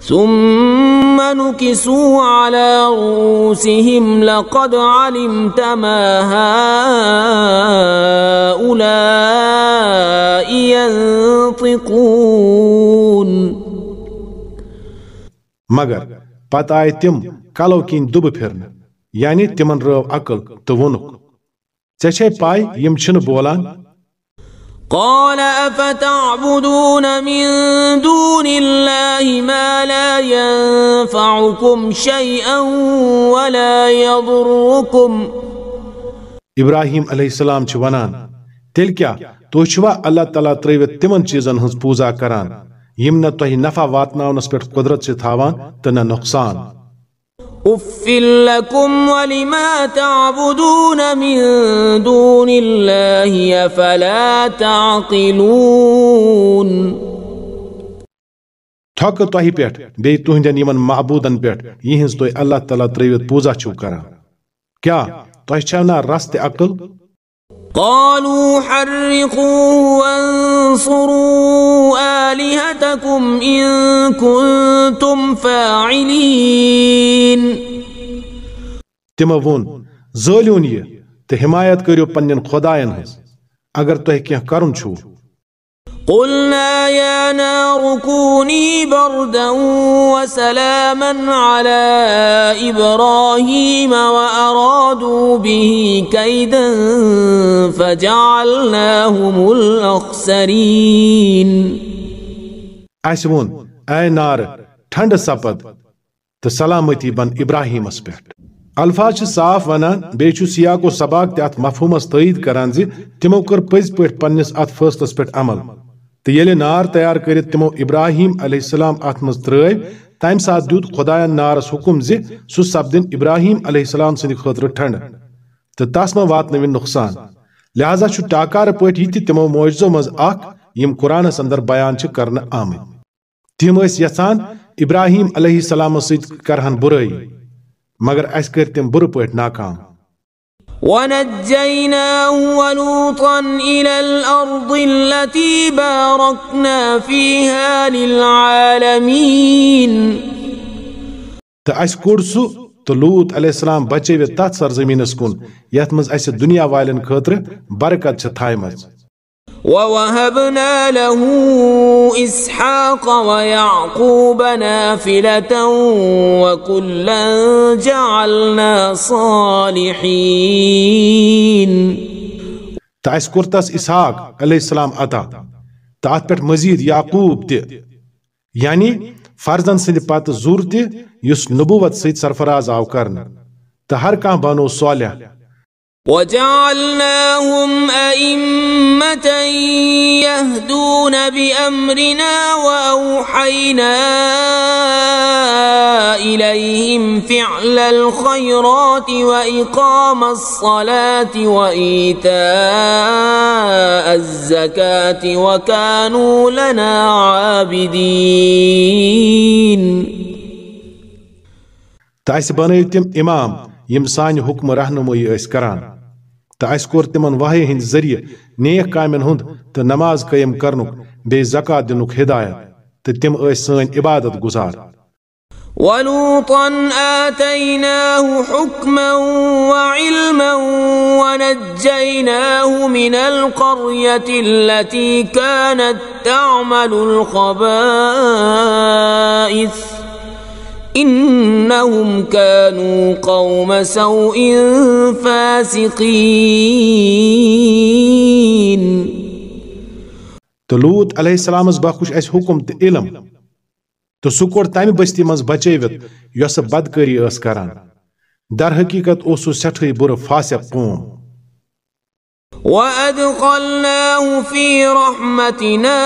ثم ثم نكسوا على رؤوسهم لقد علمت ما هؤلاء ينطقون مگر پتہٕ آیہِ تِم کلو کِنۍ دُبہٕ پھِرنہٕ یعنی تِمن رٲو عقل تہٕ ووٚنُکھ، ژےٚ چھے پاے یِم چھِنہٕ بولان؟ قال أفتعبدون من دون الله ما لا ينفعكم شيئا ولا يضركم. ابراہیم علیہ السلام چھِ ونان تیٚلہِ کیٛاہ تُہۍ چھِوا اللہ تعالیٰ ترٲوِتھ تِمن چیٖزن ہٕنٛز پوٗزا کران، یِم نہ تۄہہِ نفع واتناونس پٮ۪ٹھ قۄدرت چھِ تھاوان تہٕ نہ نۄقصان أف لكم ولما تعبدون من دون الله أفلا تعقلون تھۄکہٕ تۄہہِ پٮ۪ٹھ بیٚیہِ تُہنٛدٮ۪ن یِمن معبوٗدن پٮ۪ٹھ یِہنٛز تُہۍ اللہ تعالیٰ ترٲوِتھ پوٗزا چھِو کران کیٛاہ تۄہہِ چھو نا رس تہِ عقل قالوا حرقوه وانصروا آلهتكم إن كنتم فاعلين. تِمو ووٚن زٲلِوُن یہِ تہٕ حمایت کٔرِو پننٮ۪ن خۄدایَن ہٕنٛز اگر تۄہہِ کینٛہہ کرُن چھُو قلنا يا نار كوني بردا وسلاما على إبراهيم وأرادوا به كيدا فجعلناهم الأخسرين. اسہِ ووٚن اے نارٕ ٹھنڈٕ سپد تہٕ سلامتی بن ابراہیمس پٮ۪ٹھ الفاظ صاف ونان بیٚیہِ چھُ سیاق و سباق تہِ اتھ مفہوٗمس تٲیید کران زِ تِمو کٔر پٔزۍ پٲٹھۍ پننِس اتھ فٲصلس پٮ۪ٹھ عمل۔ تو یل نار تیار کرت تمو ابراہیم علیہ السلام ات مز ترو تم سات دیت خداین نارس حکم زی سو سپدن ابراہیم علیہ السلام سند خاطر ٹھنڈ تو تس من وات نقصان۔ لہذا ٹاکار پٹ یہ تمو موجزو مز اخ یم اندر بیان کرنے آمت تم یسان ابراہیم علیہ السلام سر کرہن برائی مگر اس کر تم بر پٹ ناکام۔ ونجيناه ولوطا إلى الأرض التي باركنا فيها للعالمين تأس كورسو تلوت عليه السلام بچے وی تات سرزمینس کن یتھ مز دنیا والن خاطر برکت چھ تھایمژ ووهبنا له إسحاق ويعقوب نافلة وكلا جعلنا صالحين. تہٕ اَسہِ کوٚر تس اسحاق علیہ السلام عطا تہٕ اتھ پٮ۪ٹھ مزید یعقوب تہِ یعنی فرزن سٕنٛدِ پتہٕ ضوٚر تہِ یُس نبوت سۭتۍ سرفراز آو کرنہٕ تہٕ ہر کانٛہہ بنو صالح۔ وجعلناهم أئمة يهدون بأمرنا وأوحينا إليهم فعل الخيرات وإقام الصلاة وإيتاء الزكاة وكانوا لنا عابدين. تاسہِ بنٲیو تِم اِمام یِم سانہِ حُکمہٕ کوٚر تِمن وحی ہٕنٛدِ ذٔریعہٕ نیک کامٮ۪ن ہُنٛد تہٕ نماز قٲیِم کرنُک بیٚیہِ زکات دِنُک ہدایت تہٕ تِم سٲنۍ عبادت گزار ولوطا آتيناه حكما وعلما ونجيناه من القرية التي كانت تعمل الخبائث. إنهم كانوا قوم سوء فاسقين. تہٕ لوٗت علیہ السلامس بخش اَسہِ حُکم تہٕ علم. تہٕ سُہ کوٚر تمہِ بستی منٛز بچٲوِتھ یۄسہٕ بدکٲری ٲس کران. در حقیٖقت اوس سُہ سٮ۪ٹھٕے بُرٕ فاسق قوم. وأدخلناه في رحمتنا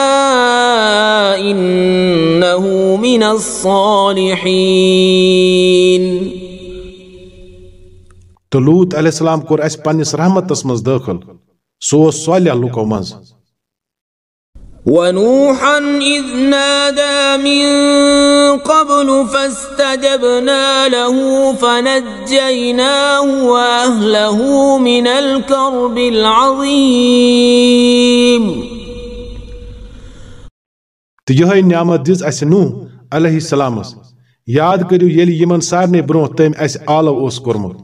الصالحين. تہٕ لوٗت علیہ السلام کوٚر اَسہِ پننِس رحمتس منٛز دٲخل سُہ اوس صالح لُکو منٛز. ونوحا إذ نادى من قبل فاستجبنا له فنجيناه وأهله من الكرب العظيم. نعمت دِژ اسہِ نوح. علیہ السلامس، یاد کرو یل یمن سارنے برو تم اس آلو اس کرمت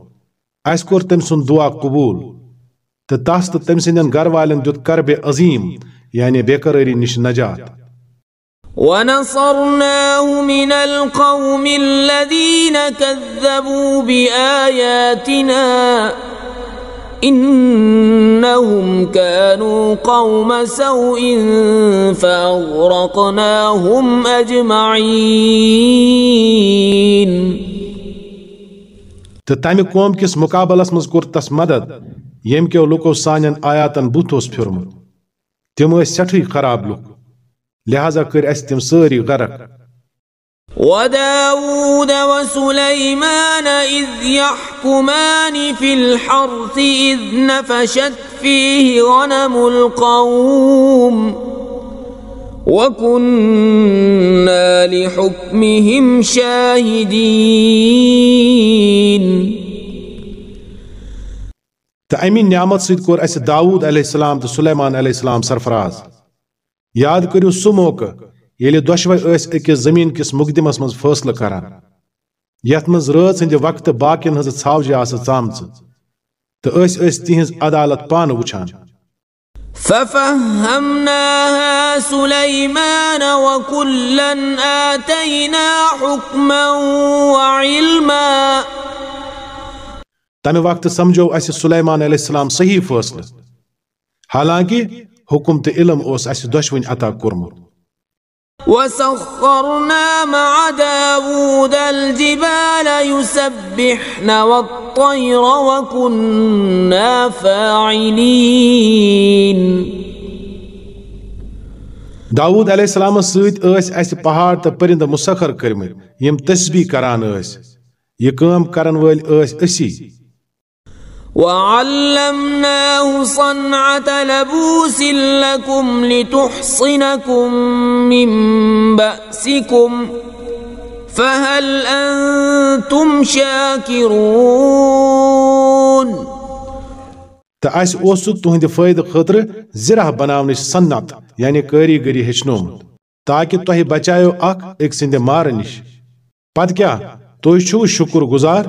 اس کور تم سن دعا قبول تو تس تو تم سندن گھر والن دیت کرب عظیم یعنی بے قراری نش نجات۔ ونصرناه من القوم الذين كذبوا بآياتنا إنهم كانوا قوم سوء فأغرقناهم أجمعين. تمہِ قوم کِس مُقابلس منٛز کوٚر تس مدد لُکو سانٮ۪ن آیاتن بُتھ اوس پھیوٚرمُت تم سٹھے خراب لُکھ لہذا کر اس تم سٲری غرق وداود وسليمان إذ يحكمان في الحرث إذ نفشت فيه غنم القوم وكنا لحكمهم شاهدين. امی نعمت سۭتۍ کوٚر اسہِ داود علیہ السلام تہٕ سلیمان علیہ السلام سرفراز. یاد سُہ موقعہٕ ییٚلہِ دۄشوے ٲسۍ أکِس زٔمیٖن کِس مقدمس منٛز فٲصلہٕ کران یتھ منٛز رٲژ ہٕنٛدِ وقتہٕ باقین ہٕنٛزٕ ژھاوجہِ آسہٕ ژامژٕ تہٕ أسۍ ٲسۍ تِہنٛز عدالت پانہٕ وٕچھان۔ ففهمناها سليمان وكلا آتينا حكما وعلما۔ تمہ وقت سمجھو اس سلیمان علیہ السلام صحیح فٲصلہٕ حالانکہ حکم تہٕ علم اوس اس دۄشوٕنۍ عطا کوٚرمُت۔ وسخرنا مع داود الجبال يسبحن والطير وكنا فاعلين. داود علیہ السلام سۭتۍ ٲسۍ اسہِ پہاڑ تہٕ پٔرِنٛدٕ مُسخر کٔرمٕتۍ یِم تسبیٖح کران ٲسۍ یہِ کٲم کرن وٲلۍ ٲسۍ أسی۔ وعلمناه صنعة لبوس لكم لتحصنكم من بأسكم فهل أنتم شاكرون؟ اوس سُہ تُہنٛدِ فٲیدٕ خٲطرٕ زِرہ بناونٕچ صنعت یعنی کٲریگٔری ہیٚچھنومُت تاکہِ تۄہہِ بچایو اکھ أکۍ سٕنٛدِ مارٕ نِش پتہٕ کیٛاہ تُہۍ چھُو شُکُر گُزار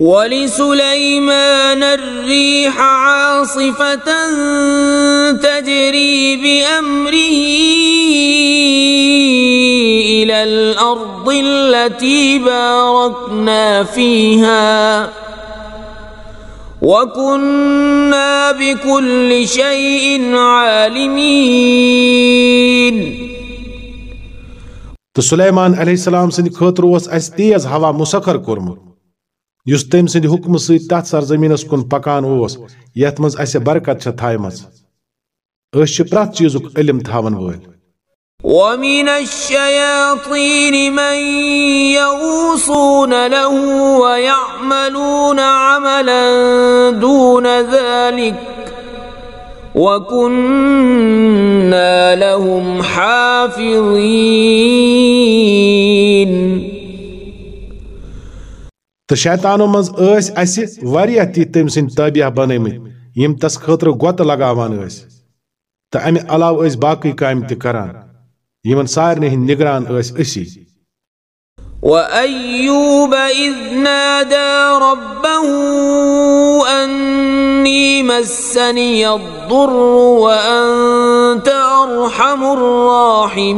ولسليمان الريح عاصفة تجري بأمره إلى الأرض التي باركنا فيها. وكنا بكل شيء عالمين. تہٕ سلیمان علیہ السلام سٕنٛدِ خٲطرٕ اوس اَسہِ تیز ہوا مُسخر کوٚرمُت یُس تٔمۍ سٕنٛدِ حُکمہٕ سۭتۍ تتھ سرزمیٖنس کُن پکان اوس یتھ منٛز اَسہِ برکت چھےٚ تھایمژ أسۍ چھِ پرٛٮ۪تھ چیٖزُک علم تھاون وٲلۍ ومن الشياطين من يغوصون له ويعملون عملا دون ذلك وكنا لهم حافظين تو شیطانو مز اس اسہ واریاہ تی تم سن تابع بنمت یم تس خطر گوت لگاوان اس تو امہ علاوہ اس باقی کام تہ کران یمن سارنے ہن نگران اس اسی وَأَيُّوبَ إِذْ نَادَى رَبَّهُ أَنِّي مَسَّنِيَ الضُّرُّ وَأَنْتَ أَرْحَمُ الرَّاحِمِينَ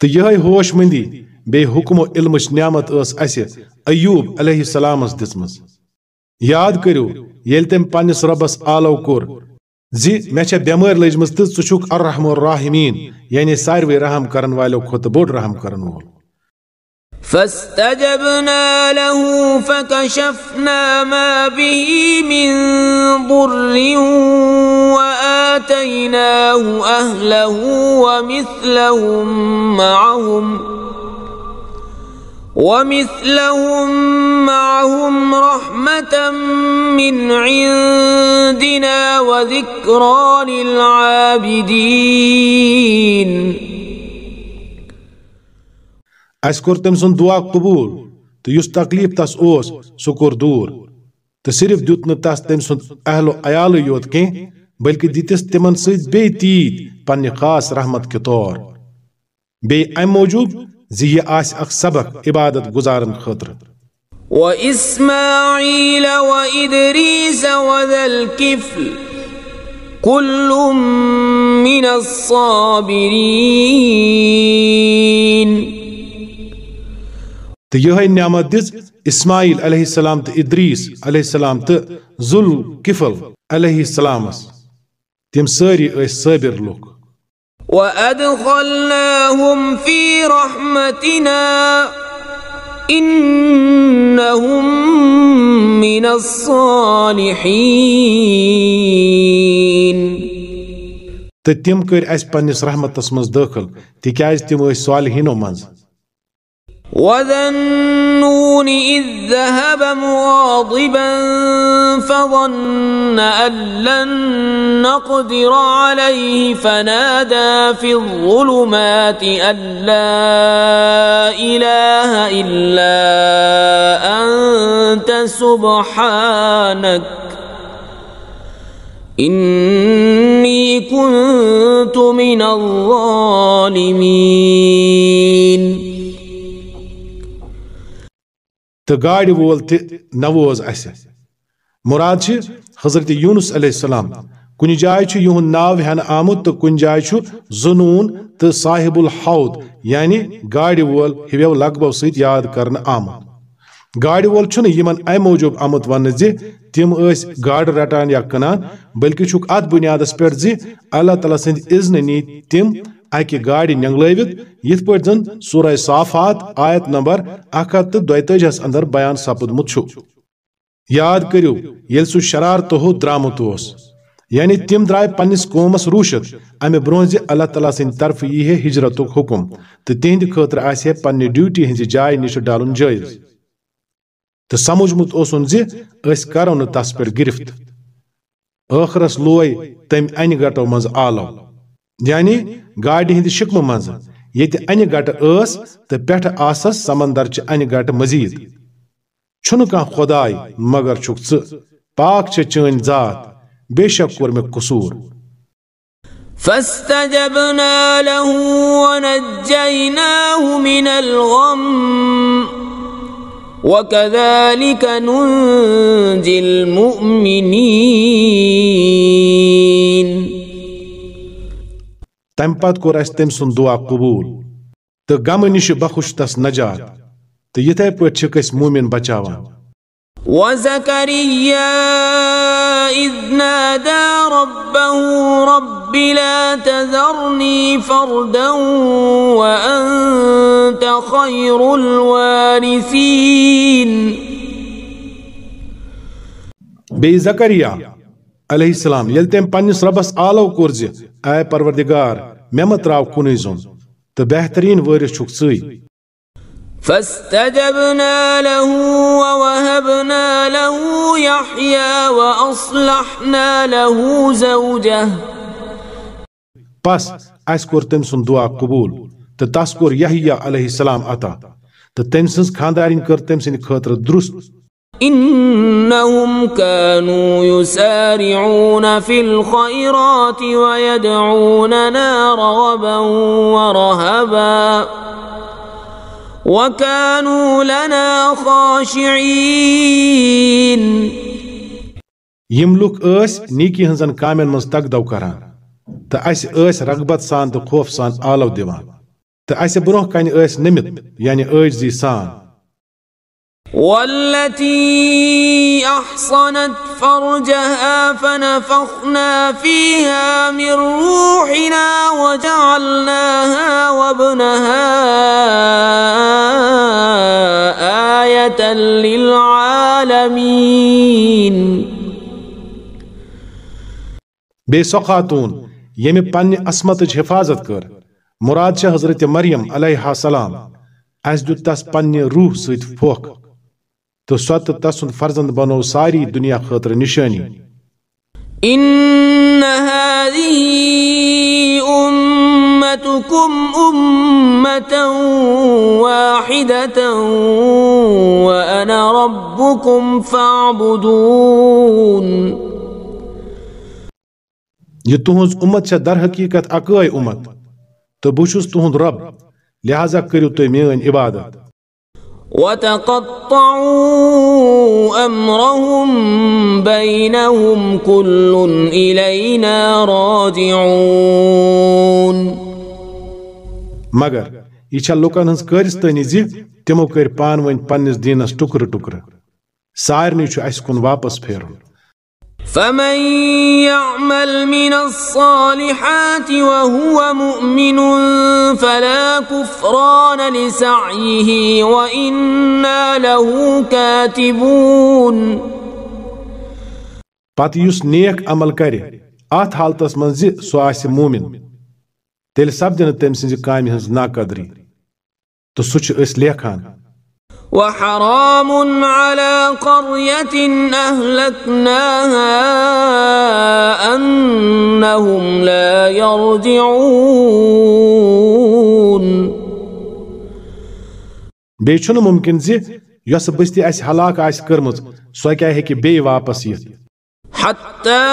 تو یہ ہوش مندی بیٚیہِ حُکم و علمٕچ نعمت ٲس اَسہِ ایوب علیہ السلامس دِژمٕژ یاد کٔرِو ییٚلہِ تٔمۍ پننِس رۄبس آلو کوٚر زِ مےٚ چھےٚ بٮ۪مٲرۍ لٔجمٕژ تہٕ ژٕ چھُکھ ارحم الراحمیٖن یعنی ساروٕے رحم کرن والیو کھۄتہٕ بوٚڑ رحم کرن وول فاستجبنا له فكشفنا ما به من ضر وآتيناه أهله ومثلهم معهم ومثلهم معهم رحمة من عندنا وذكرى للعابدين. اَسہِ کوٚر تٔمۍ سُنٛد دعا قبوٗل تہٕ یُس تکلیٖف تس اوس سُہ کوٚر دوٗر تہٕ صرف دیُت نہٕ تس تٔمۍ سُنٛد اہلو عیالٕے یوت کینٛہہ بلکہِ دِتِس تِمن سۭتۍ بیٚیہِ تیٖتۍ پننہِ خاص رحمت کہِ طور بیٚیہِ امہِ موٗجوٗب زِ یہِ آسہِ اکھ سبق عبادت گُزارن خٲطرٕ وإسماعيل وإدريس وذا الكفل كل من الصابرين یِہے نعمت دِژ اسماعیل علیہ السلام ادریس علیہ السلام ذُل کفل علیہ السلامس تِم سٲری ٲسۍ صٲبر لُکھ وأدخلناهم في رحمتنا إنهم من الصالحين. تہٕ تِم کٔرۍ اَسہِ پننِس رحمتس منٛز دٲخل تِکیازِ تِم ٲسۍ صالحیٖنو منٛز. وذا النون إذ ذهب مغاضبا فظن أن لن نقدر عليه فنادى في الظلمات أن لا إله إلا أنت سبحانك إني كنت من الظالمين تو گاڑی وول نووز اسہ۔ مراد حضرت یونس علیہ السلام۔ کن جائے یہ ناو ہین آمت تو کن جائے زنون تو صاحب الحوت یعنی گاڑی وول ہو لقبو ست یاد کرن آمت۔ گاڑی وول یمن امہ موجوب آمت ون زی تم اس گاڑ رٹان یا کنان، بلکہ چھک ات بنیادس پہ زی اللہ تعالی سند اذن نی تم اکہ گاڑی ننگلوت یت پہ زن سورہ صافات آیت نمبر اک ہتھ دس اندر بیان سپدمت یاد کرو یل سہ شرارت ہو درامت اس یعنی تم درائے پنس قومس روشت۔ امہ برو زی اللہ تعالیٰ سند طرف یہ ہجرت حکم۔ تو تہند خاطر آہ پنہ ڈیوٹی ہز جائے نش ڈالن جائز۔ تو سمجھمت اسن زی، اس کرو نس پہ گرفت۔ آخرس لوے تم این گٹو مز آلو۔ یعنی گاڑِ ہند شکم منٛز، ییٚتہِ اَنہِ گٹ ٲس تہٕ پٮ۪ٹھٕ آسَس سمندر چہِ اَنہِ گٹ مزید۔ چھُنہٕ کانٛہہ خۄداے مگر چھُکھ ژٕ۔ پاک چھِ چٲنۍ ذات، بے شک کوٚر مےٚ قصوٗر۔ فاستجبنا له تم پت کوٚر اَسہِ تٔمۍ سُنٛد دعا قبوٗل۔ تہٕ غمہٕ نِش بخش تس نجات۔ تہٕ یِتھے پٲٹھۍ چھِکھ أسۍ موٗمِن بچاوان۔ وزكريا إذ نادى ربه رب لا تذرني فردا وأنت خير الوارثين۔ بي زكريا عليه السلام يل تم پنس ربس آلو کوٚر زِ اے پروردگار مےٚ مہ تراو کُنُے زوٚن تہٕ بہتریٖن وٲرِث چھُکھ ژٕے۔ فاستجبنا له ووهبنا له يحيى واصلحنا له زوجه. پس اس کوٚر تٔمۍ سُنٛد دعا قبوٗل تہٕ تس کوٚر یحیٰ علیہ السلام عطا تہٕ تٔمۍ سٕنٛز خانٛدارِنۍ کٔر تٔمۍ سٕنٛدِ خٲطرٕ درست۔ إنهم كانوا يسارعون في الخيرات ويدعوننا رغبا ورهبا وكانوا لنا خاشعين. يم لوك ٲسۍ نیکی ہٕنٛزن کامٮ۪ن منٛز تگدو کران تہٕ اَسہِ ٲسۍ رغبت سان تہٕ خوف سان آلو دِوان تہٕ اَسہِ برونٛہہ کنہِ ٲسۍ نٔمِتھ یعنی ٲجزی سان. والتي أحصنت فرجها فنفخنا فيها من روحنا وجعلناها وابنها آية للعالمين. خاتوٗن ییٚمہِ پننہِ عصمتٕچ حفاظت کٔر؟ مُراد چھِ حضرت مریم علیہ السلام؟ اَسہِ دیُت تس پننہِ روح سۭتۍ پھۄکھ تو سوت تسن فرزند بنو ساری دنیا خاطر نشانی۔ إن هذه أمتكم أمة واحدة وأنا ربكم فاعبدون۔ یہ تہنز امت چھے در حقیقت اکٲے امت تو بہٕ چھُس تُہُنٛد رب لہذا کٔرِو تُہۍ میٲنۍ عبادت۔ وتقطعوا أمرهم بينهم كل إلينا راجعون. مگر یہ چھا لوکن ہنز کارستانی زِ تمو کر پان ون پننس دینس ٹکرٕ ٹکرٕ۔ سارنٕے چھُ اسہِ کُن واپس پھیرُن۔ فمن يعمل من الصالحات وهو مؤمن فلا كفران لسعيه وأنا له كاتبون پتہٕ یُس نیک عمل کرِ اتھ حالتس منٛز زِ سُہ مومِن۔ تیٚلہِ سپدِ نہٕ تٔمۍ سٕنزِ کامہِ ہٕنٛز ناقدری۔ تہٕ سُہ چھِ أسۍ لیکھان۔ وحرام على قرية أهلكناها أنهم لا يرجعون. بیٚیہِ چھُنہٕ مُمکِن زِ یۄس بستی اَسہِ ہلاک آسہِ کٔرمٕژ سۄ کیٛاہ ہیٚکہِ بیٚیہِ واپس یِتھ حتى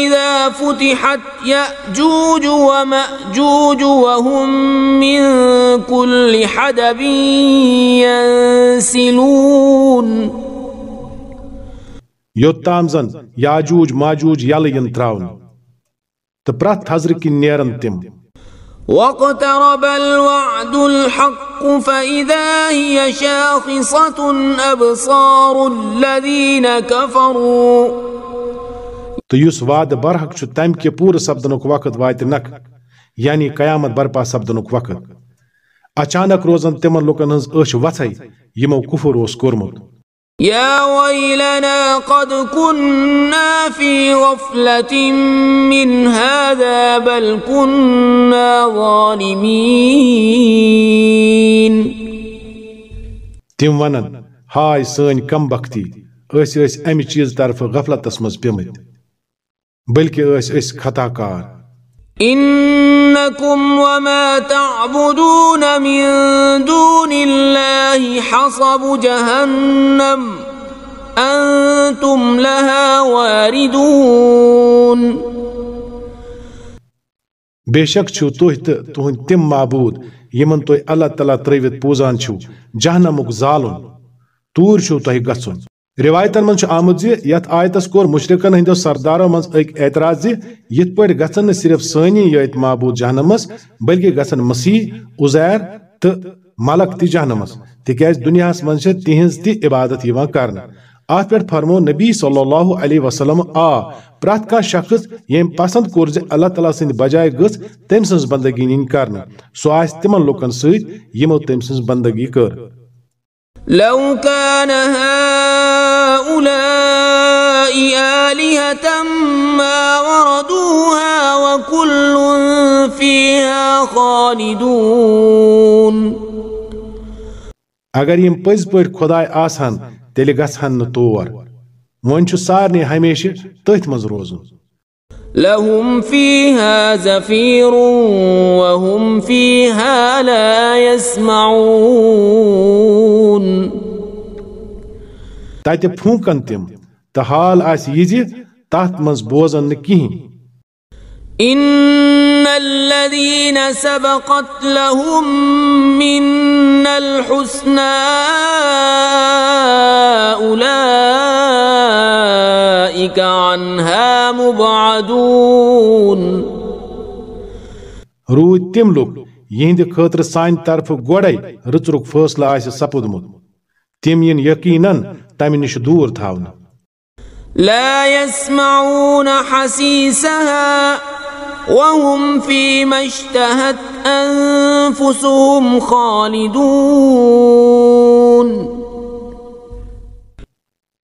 إذا فتحت يأجوج ومأجوج وهم من كل حدب ينسلون. يوتام زن ياجوج ماجوج يلي ينتراون. تبرات حضرك نيرن تم. واقترب الوعد الحق فإذا هي شاخصة أبصار الذين كفروا. تو یُس وعدٕ برحق چھُ تمہِ کہِ پوٗرٕ سپدنُک وقت واتہِ نکھ یعنی قیامت برپا سپدنُک وقت. اچانک روزن تِمن لُکن ہٕنٛز أچھ وژھے یِمو کُفُر اوس کوٚرمُت يا ويلنا قد كنا في غفلة من هذا بل كنا ظالمين. تم ونن ہاے سٲنۍ کم بختی أسۍ ٲسۍ امہِ چیٖز طرفہٕ غفلتس منٛز پیٚمٕتۍ بلکہِ ٲسۍ أسۍ خطا کار إنكم وما تعبدون من دون الله حصب جهنم أنتم لها واردون बेशक छो तुह तो तुहन तिम माबूद यमन तुह अल्लाह तला त्रवित पूजान छो जहनमुक जालुन तूर روایتن من آمت یت آیتس کور مشرقن ہندو سرداروں من اک اعتراض زی یت پہ گھن صرف سانی یت معبود جہنمس بلکہ گھن مسیح، عزیر تو ملک تہنمس جہنمس دنیا من تہذ تی عبادت کرنا ات پہ فرمو نبی صلی اللہ علیہ وسلم، آ پرت کھانا شخص یم پسند کور زی اللہ تعالیٰ سند بجائے گز تم سز بندگی نین کرنا سو آہ تم لوکن سمو تم سز بندگی کر۔ لو كان هؤلاء آلهة ما وردوها وكل فيها خالدون. اگر یم پز پٲٹھۍ خۄداے آسہن تیٚلہِ گژھہن نہٕ تور وۄنۍ چھُ سارنٕے ہمیشہِ تٔتھۍ منٛز روزُن لهم فيها زفير وهم فيها لا يسمعون. تتہِ فوٗنکن تِم تہٕ حال آسہِ یہِ زِ تتھ منٛز بوزن کِہیٖنۍ الذين سبقت لهم من الحسنى أولئك عنها مبعدون روٗدۍ تِم لُکھ یِہنٛدِ خٲطرٕ سانہِ طرفہٕ گۄڈے رٕژرُک فٲصلہٕ آسہِ سپُدمُت تِم یِن یقیٖنن تمہِ نِش دوٗر تھاونہٕ لا يسمعون حسيسها وهم فيما اشتهت أنفسهم خالدون.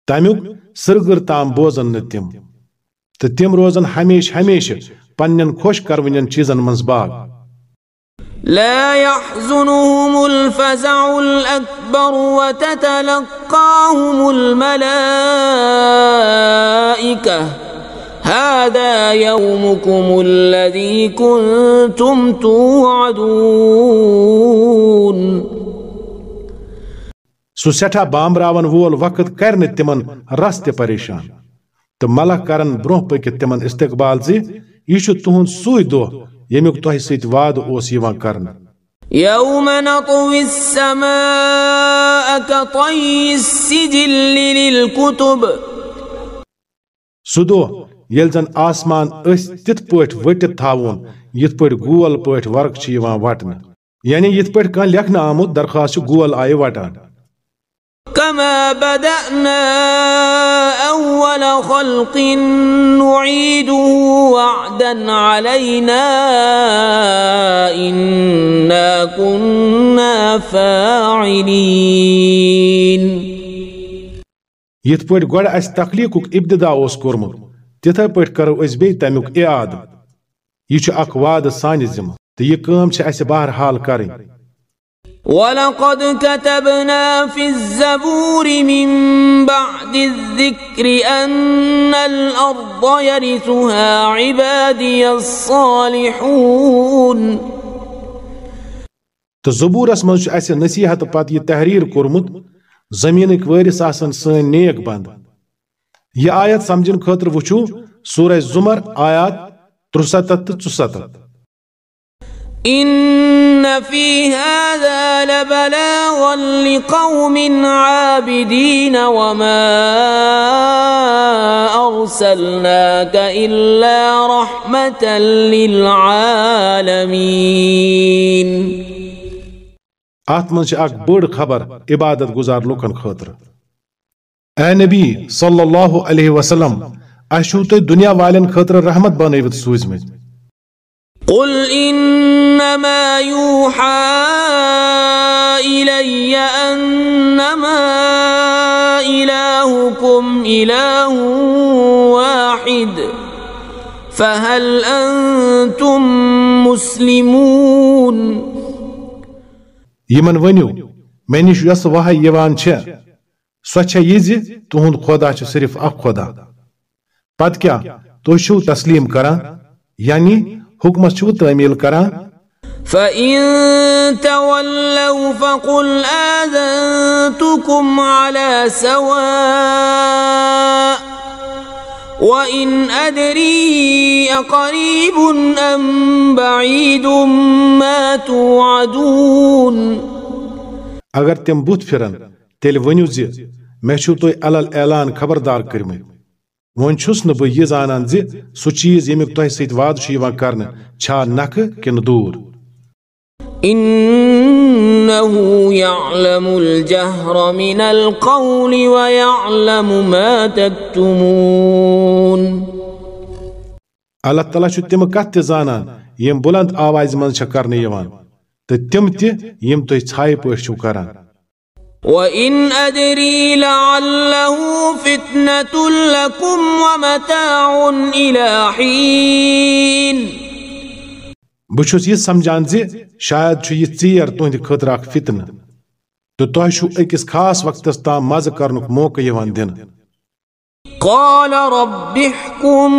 تمیُک سرگر تام بوزن نہٕ تِم تہٕ تِم روزن ہمیشہِ ہمیشہِ پننٮ۪ن خۄش کرونٮ۪ن چیٖزن منٛز باغ لا يحزنهم الفزع الأكبر وتتلقاهم الملائكة. هذا يومكم الذي كنتم توعدون. سُہ سٮ۪ٹھاہ بامبراون وول وقت کر نہٕ تِمن رس تہِ پریشان. تہٕ ملک کرن برونٛہہ پٔکِتھ تِمن استقبال زِ یہِ چھُ تُہُنٛد سُے دۄہ ییٚمیُک تۄہہِ سۭتۍ وعدٕ یِوان کرنہٕ۔ يوم نطوي السماء كطي السجل للكتب۔ سُہ ییٚلہِ زن آسمان أسۍ تِتھ پٲٹھۍ ؤٹِتھ تھاوون یِتھ پٲٹھۍ گول پٲٹھۍ ورق چھِ یِوان وٹنہٕ۔ یعنی یِتھ پٲٹھۍ کانٛہہ لیکھنہٕ آمُت درخواست گول آیہِ وٹان۔ كما بدأنا أول خلق نعيده وعدا علينا إنا كنا فاعلين۔ یِتھ پٲٹھۍ گۄڈٕ اَسہِ تخلیٖقُک ابتدا اوس تِتھے پٲٹھۍ کرو أسۍ بیٚیہِ تمیُک اعادٕ یہِ چھُ اکھ وعدٕ سانہِ ذِمہٕ تہٕ یہِ کٲم چھِ اَسہِ بہرحال کرٕنۍ ولقد كتبنا في الزبور من بعد الذكر أن الأرض يرثها عبادي الصالحون. تہٕ زبوٗرس منٛز چھُ اَسہِ نصیحت پتہٕ یہِ تحریر کوٚرمُت زٔمیٖنٕکۍ وٲرِث آسن سٲنۍ نیک بنٛد. یہِ آیت سمجھنہٕ خٲطرٕ وٕچھو سورہ زُمر آیات ترُسَتتھ تہٕ ژُسَتتھ إن في هذا لبلاغا لقوم عابدين وما أرسلناك إلا رحمة للعالمين. اکھ بٔڑ خبر عبادت گزار لُکن خٲطرٕ اے نبی صلی اللہ علیہ وسلم اشو تو دنیا والن خطر رحمت بنوت سوزمت قل انما يوحى الي انما الهكم اله واحد فهل انتم مسلمون۔ یمن ونیو مے یس وحی یوان چھ۔ سۄ چھےٚ یہِ زِ تُہُنٛد خۄدا چھُ صرف اکھ خۄدا پتہٕ کیٛاہ تُہۍ چھِو تسلیٖم کران یعنی حُکمس چھِو تعمیٖل کران فإن تولوا فقل آذنتكم على سواء وإن أدري أقريب أم بعيد ما توعدون اگر تِم بُتھ پھِرن تیٚلہِ ؤنِو زِ مےٚ چھُو تُہۍ علی الاعلان خبردار کٔرمٕتۍ وۄنۍ چھُس نہٕ بہٕ یہِ زانان زِ سُہ چیٖز ییٚمیُک تۄہہِ سۭتۍ وعدٕ چھُ یِوان کرنہٕ چھا نکھٕ کِنہٕ دوٗر۔ إنه يعلم الجهر من القول ويعلم ما تكتمون۔ اللہ تعالیٰ چھُ تِم کتھ تہِ زانان یِم بُلند آوازِ منٛز چھےٚ کرنہٕ یِوان تہٕ تِم تہِ یِم تُہۍ ژھایہِ پٲٹھۍ چھِو کران۔ وإن أدري لعله فتنة لكم ومتاع إلى حين. بہٕ چھُس یہِ سمجھان زِ شاید چھُ یہِ ژیر تُہنٛدِ خٲطرٕ اکھ فتنہٕ تہٕ تۄہہِ چھُو أکِس خاص وقتس تام مزٕ کرنُک موقعہٕ یِوان دِنہٕ قال رب احكم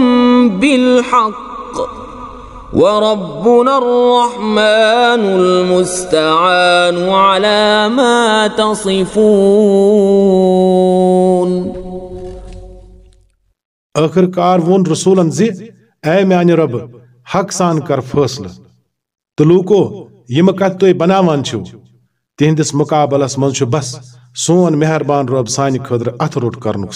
بالحق. وربنا الرحمن المستعان على ما تصفون. ٲخٕر کار ووٚن رسوٗلن زِ اے میانہِ رۄبہٕ حق سان کر فٲصلہٕ تہٕ لوٗکو یِمہٕ کتھ تُہۍ بناوان چھِو۔ تِہنٛدِس مُقابلس بس سون مہربان رۄب سانہِ خٲطرٕ اتھٕ روٚٹ کرنُک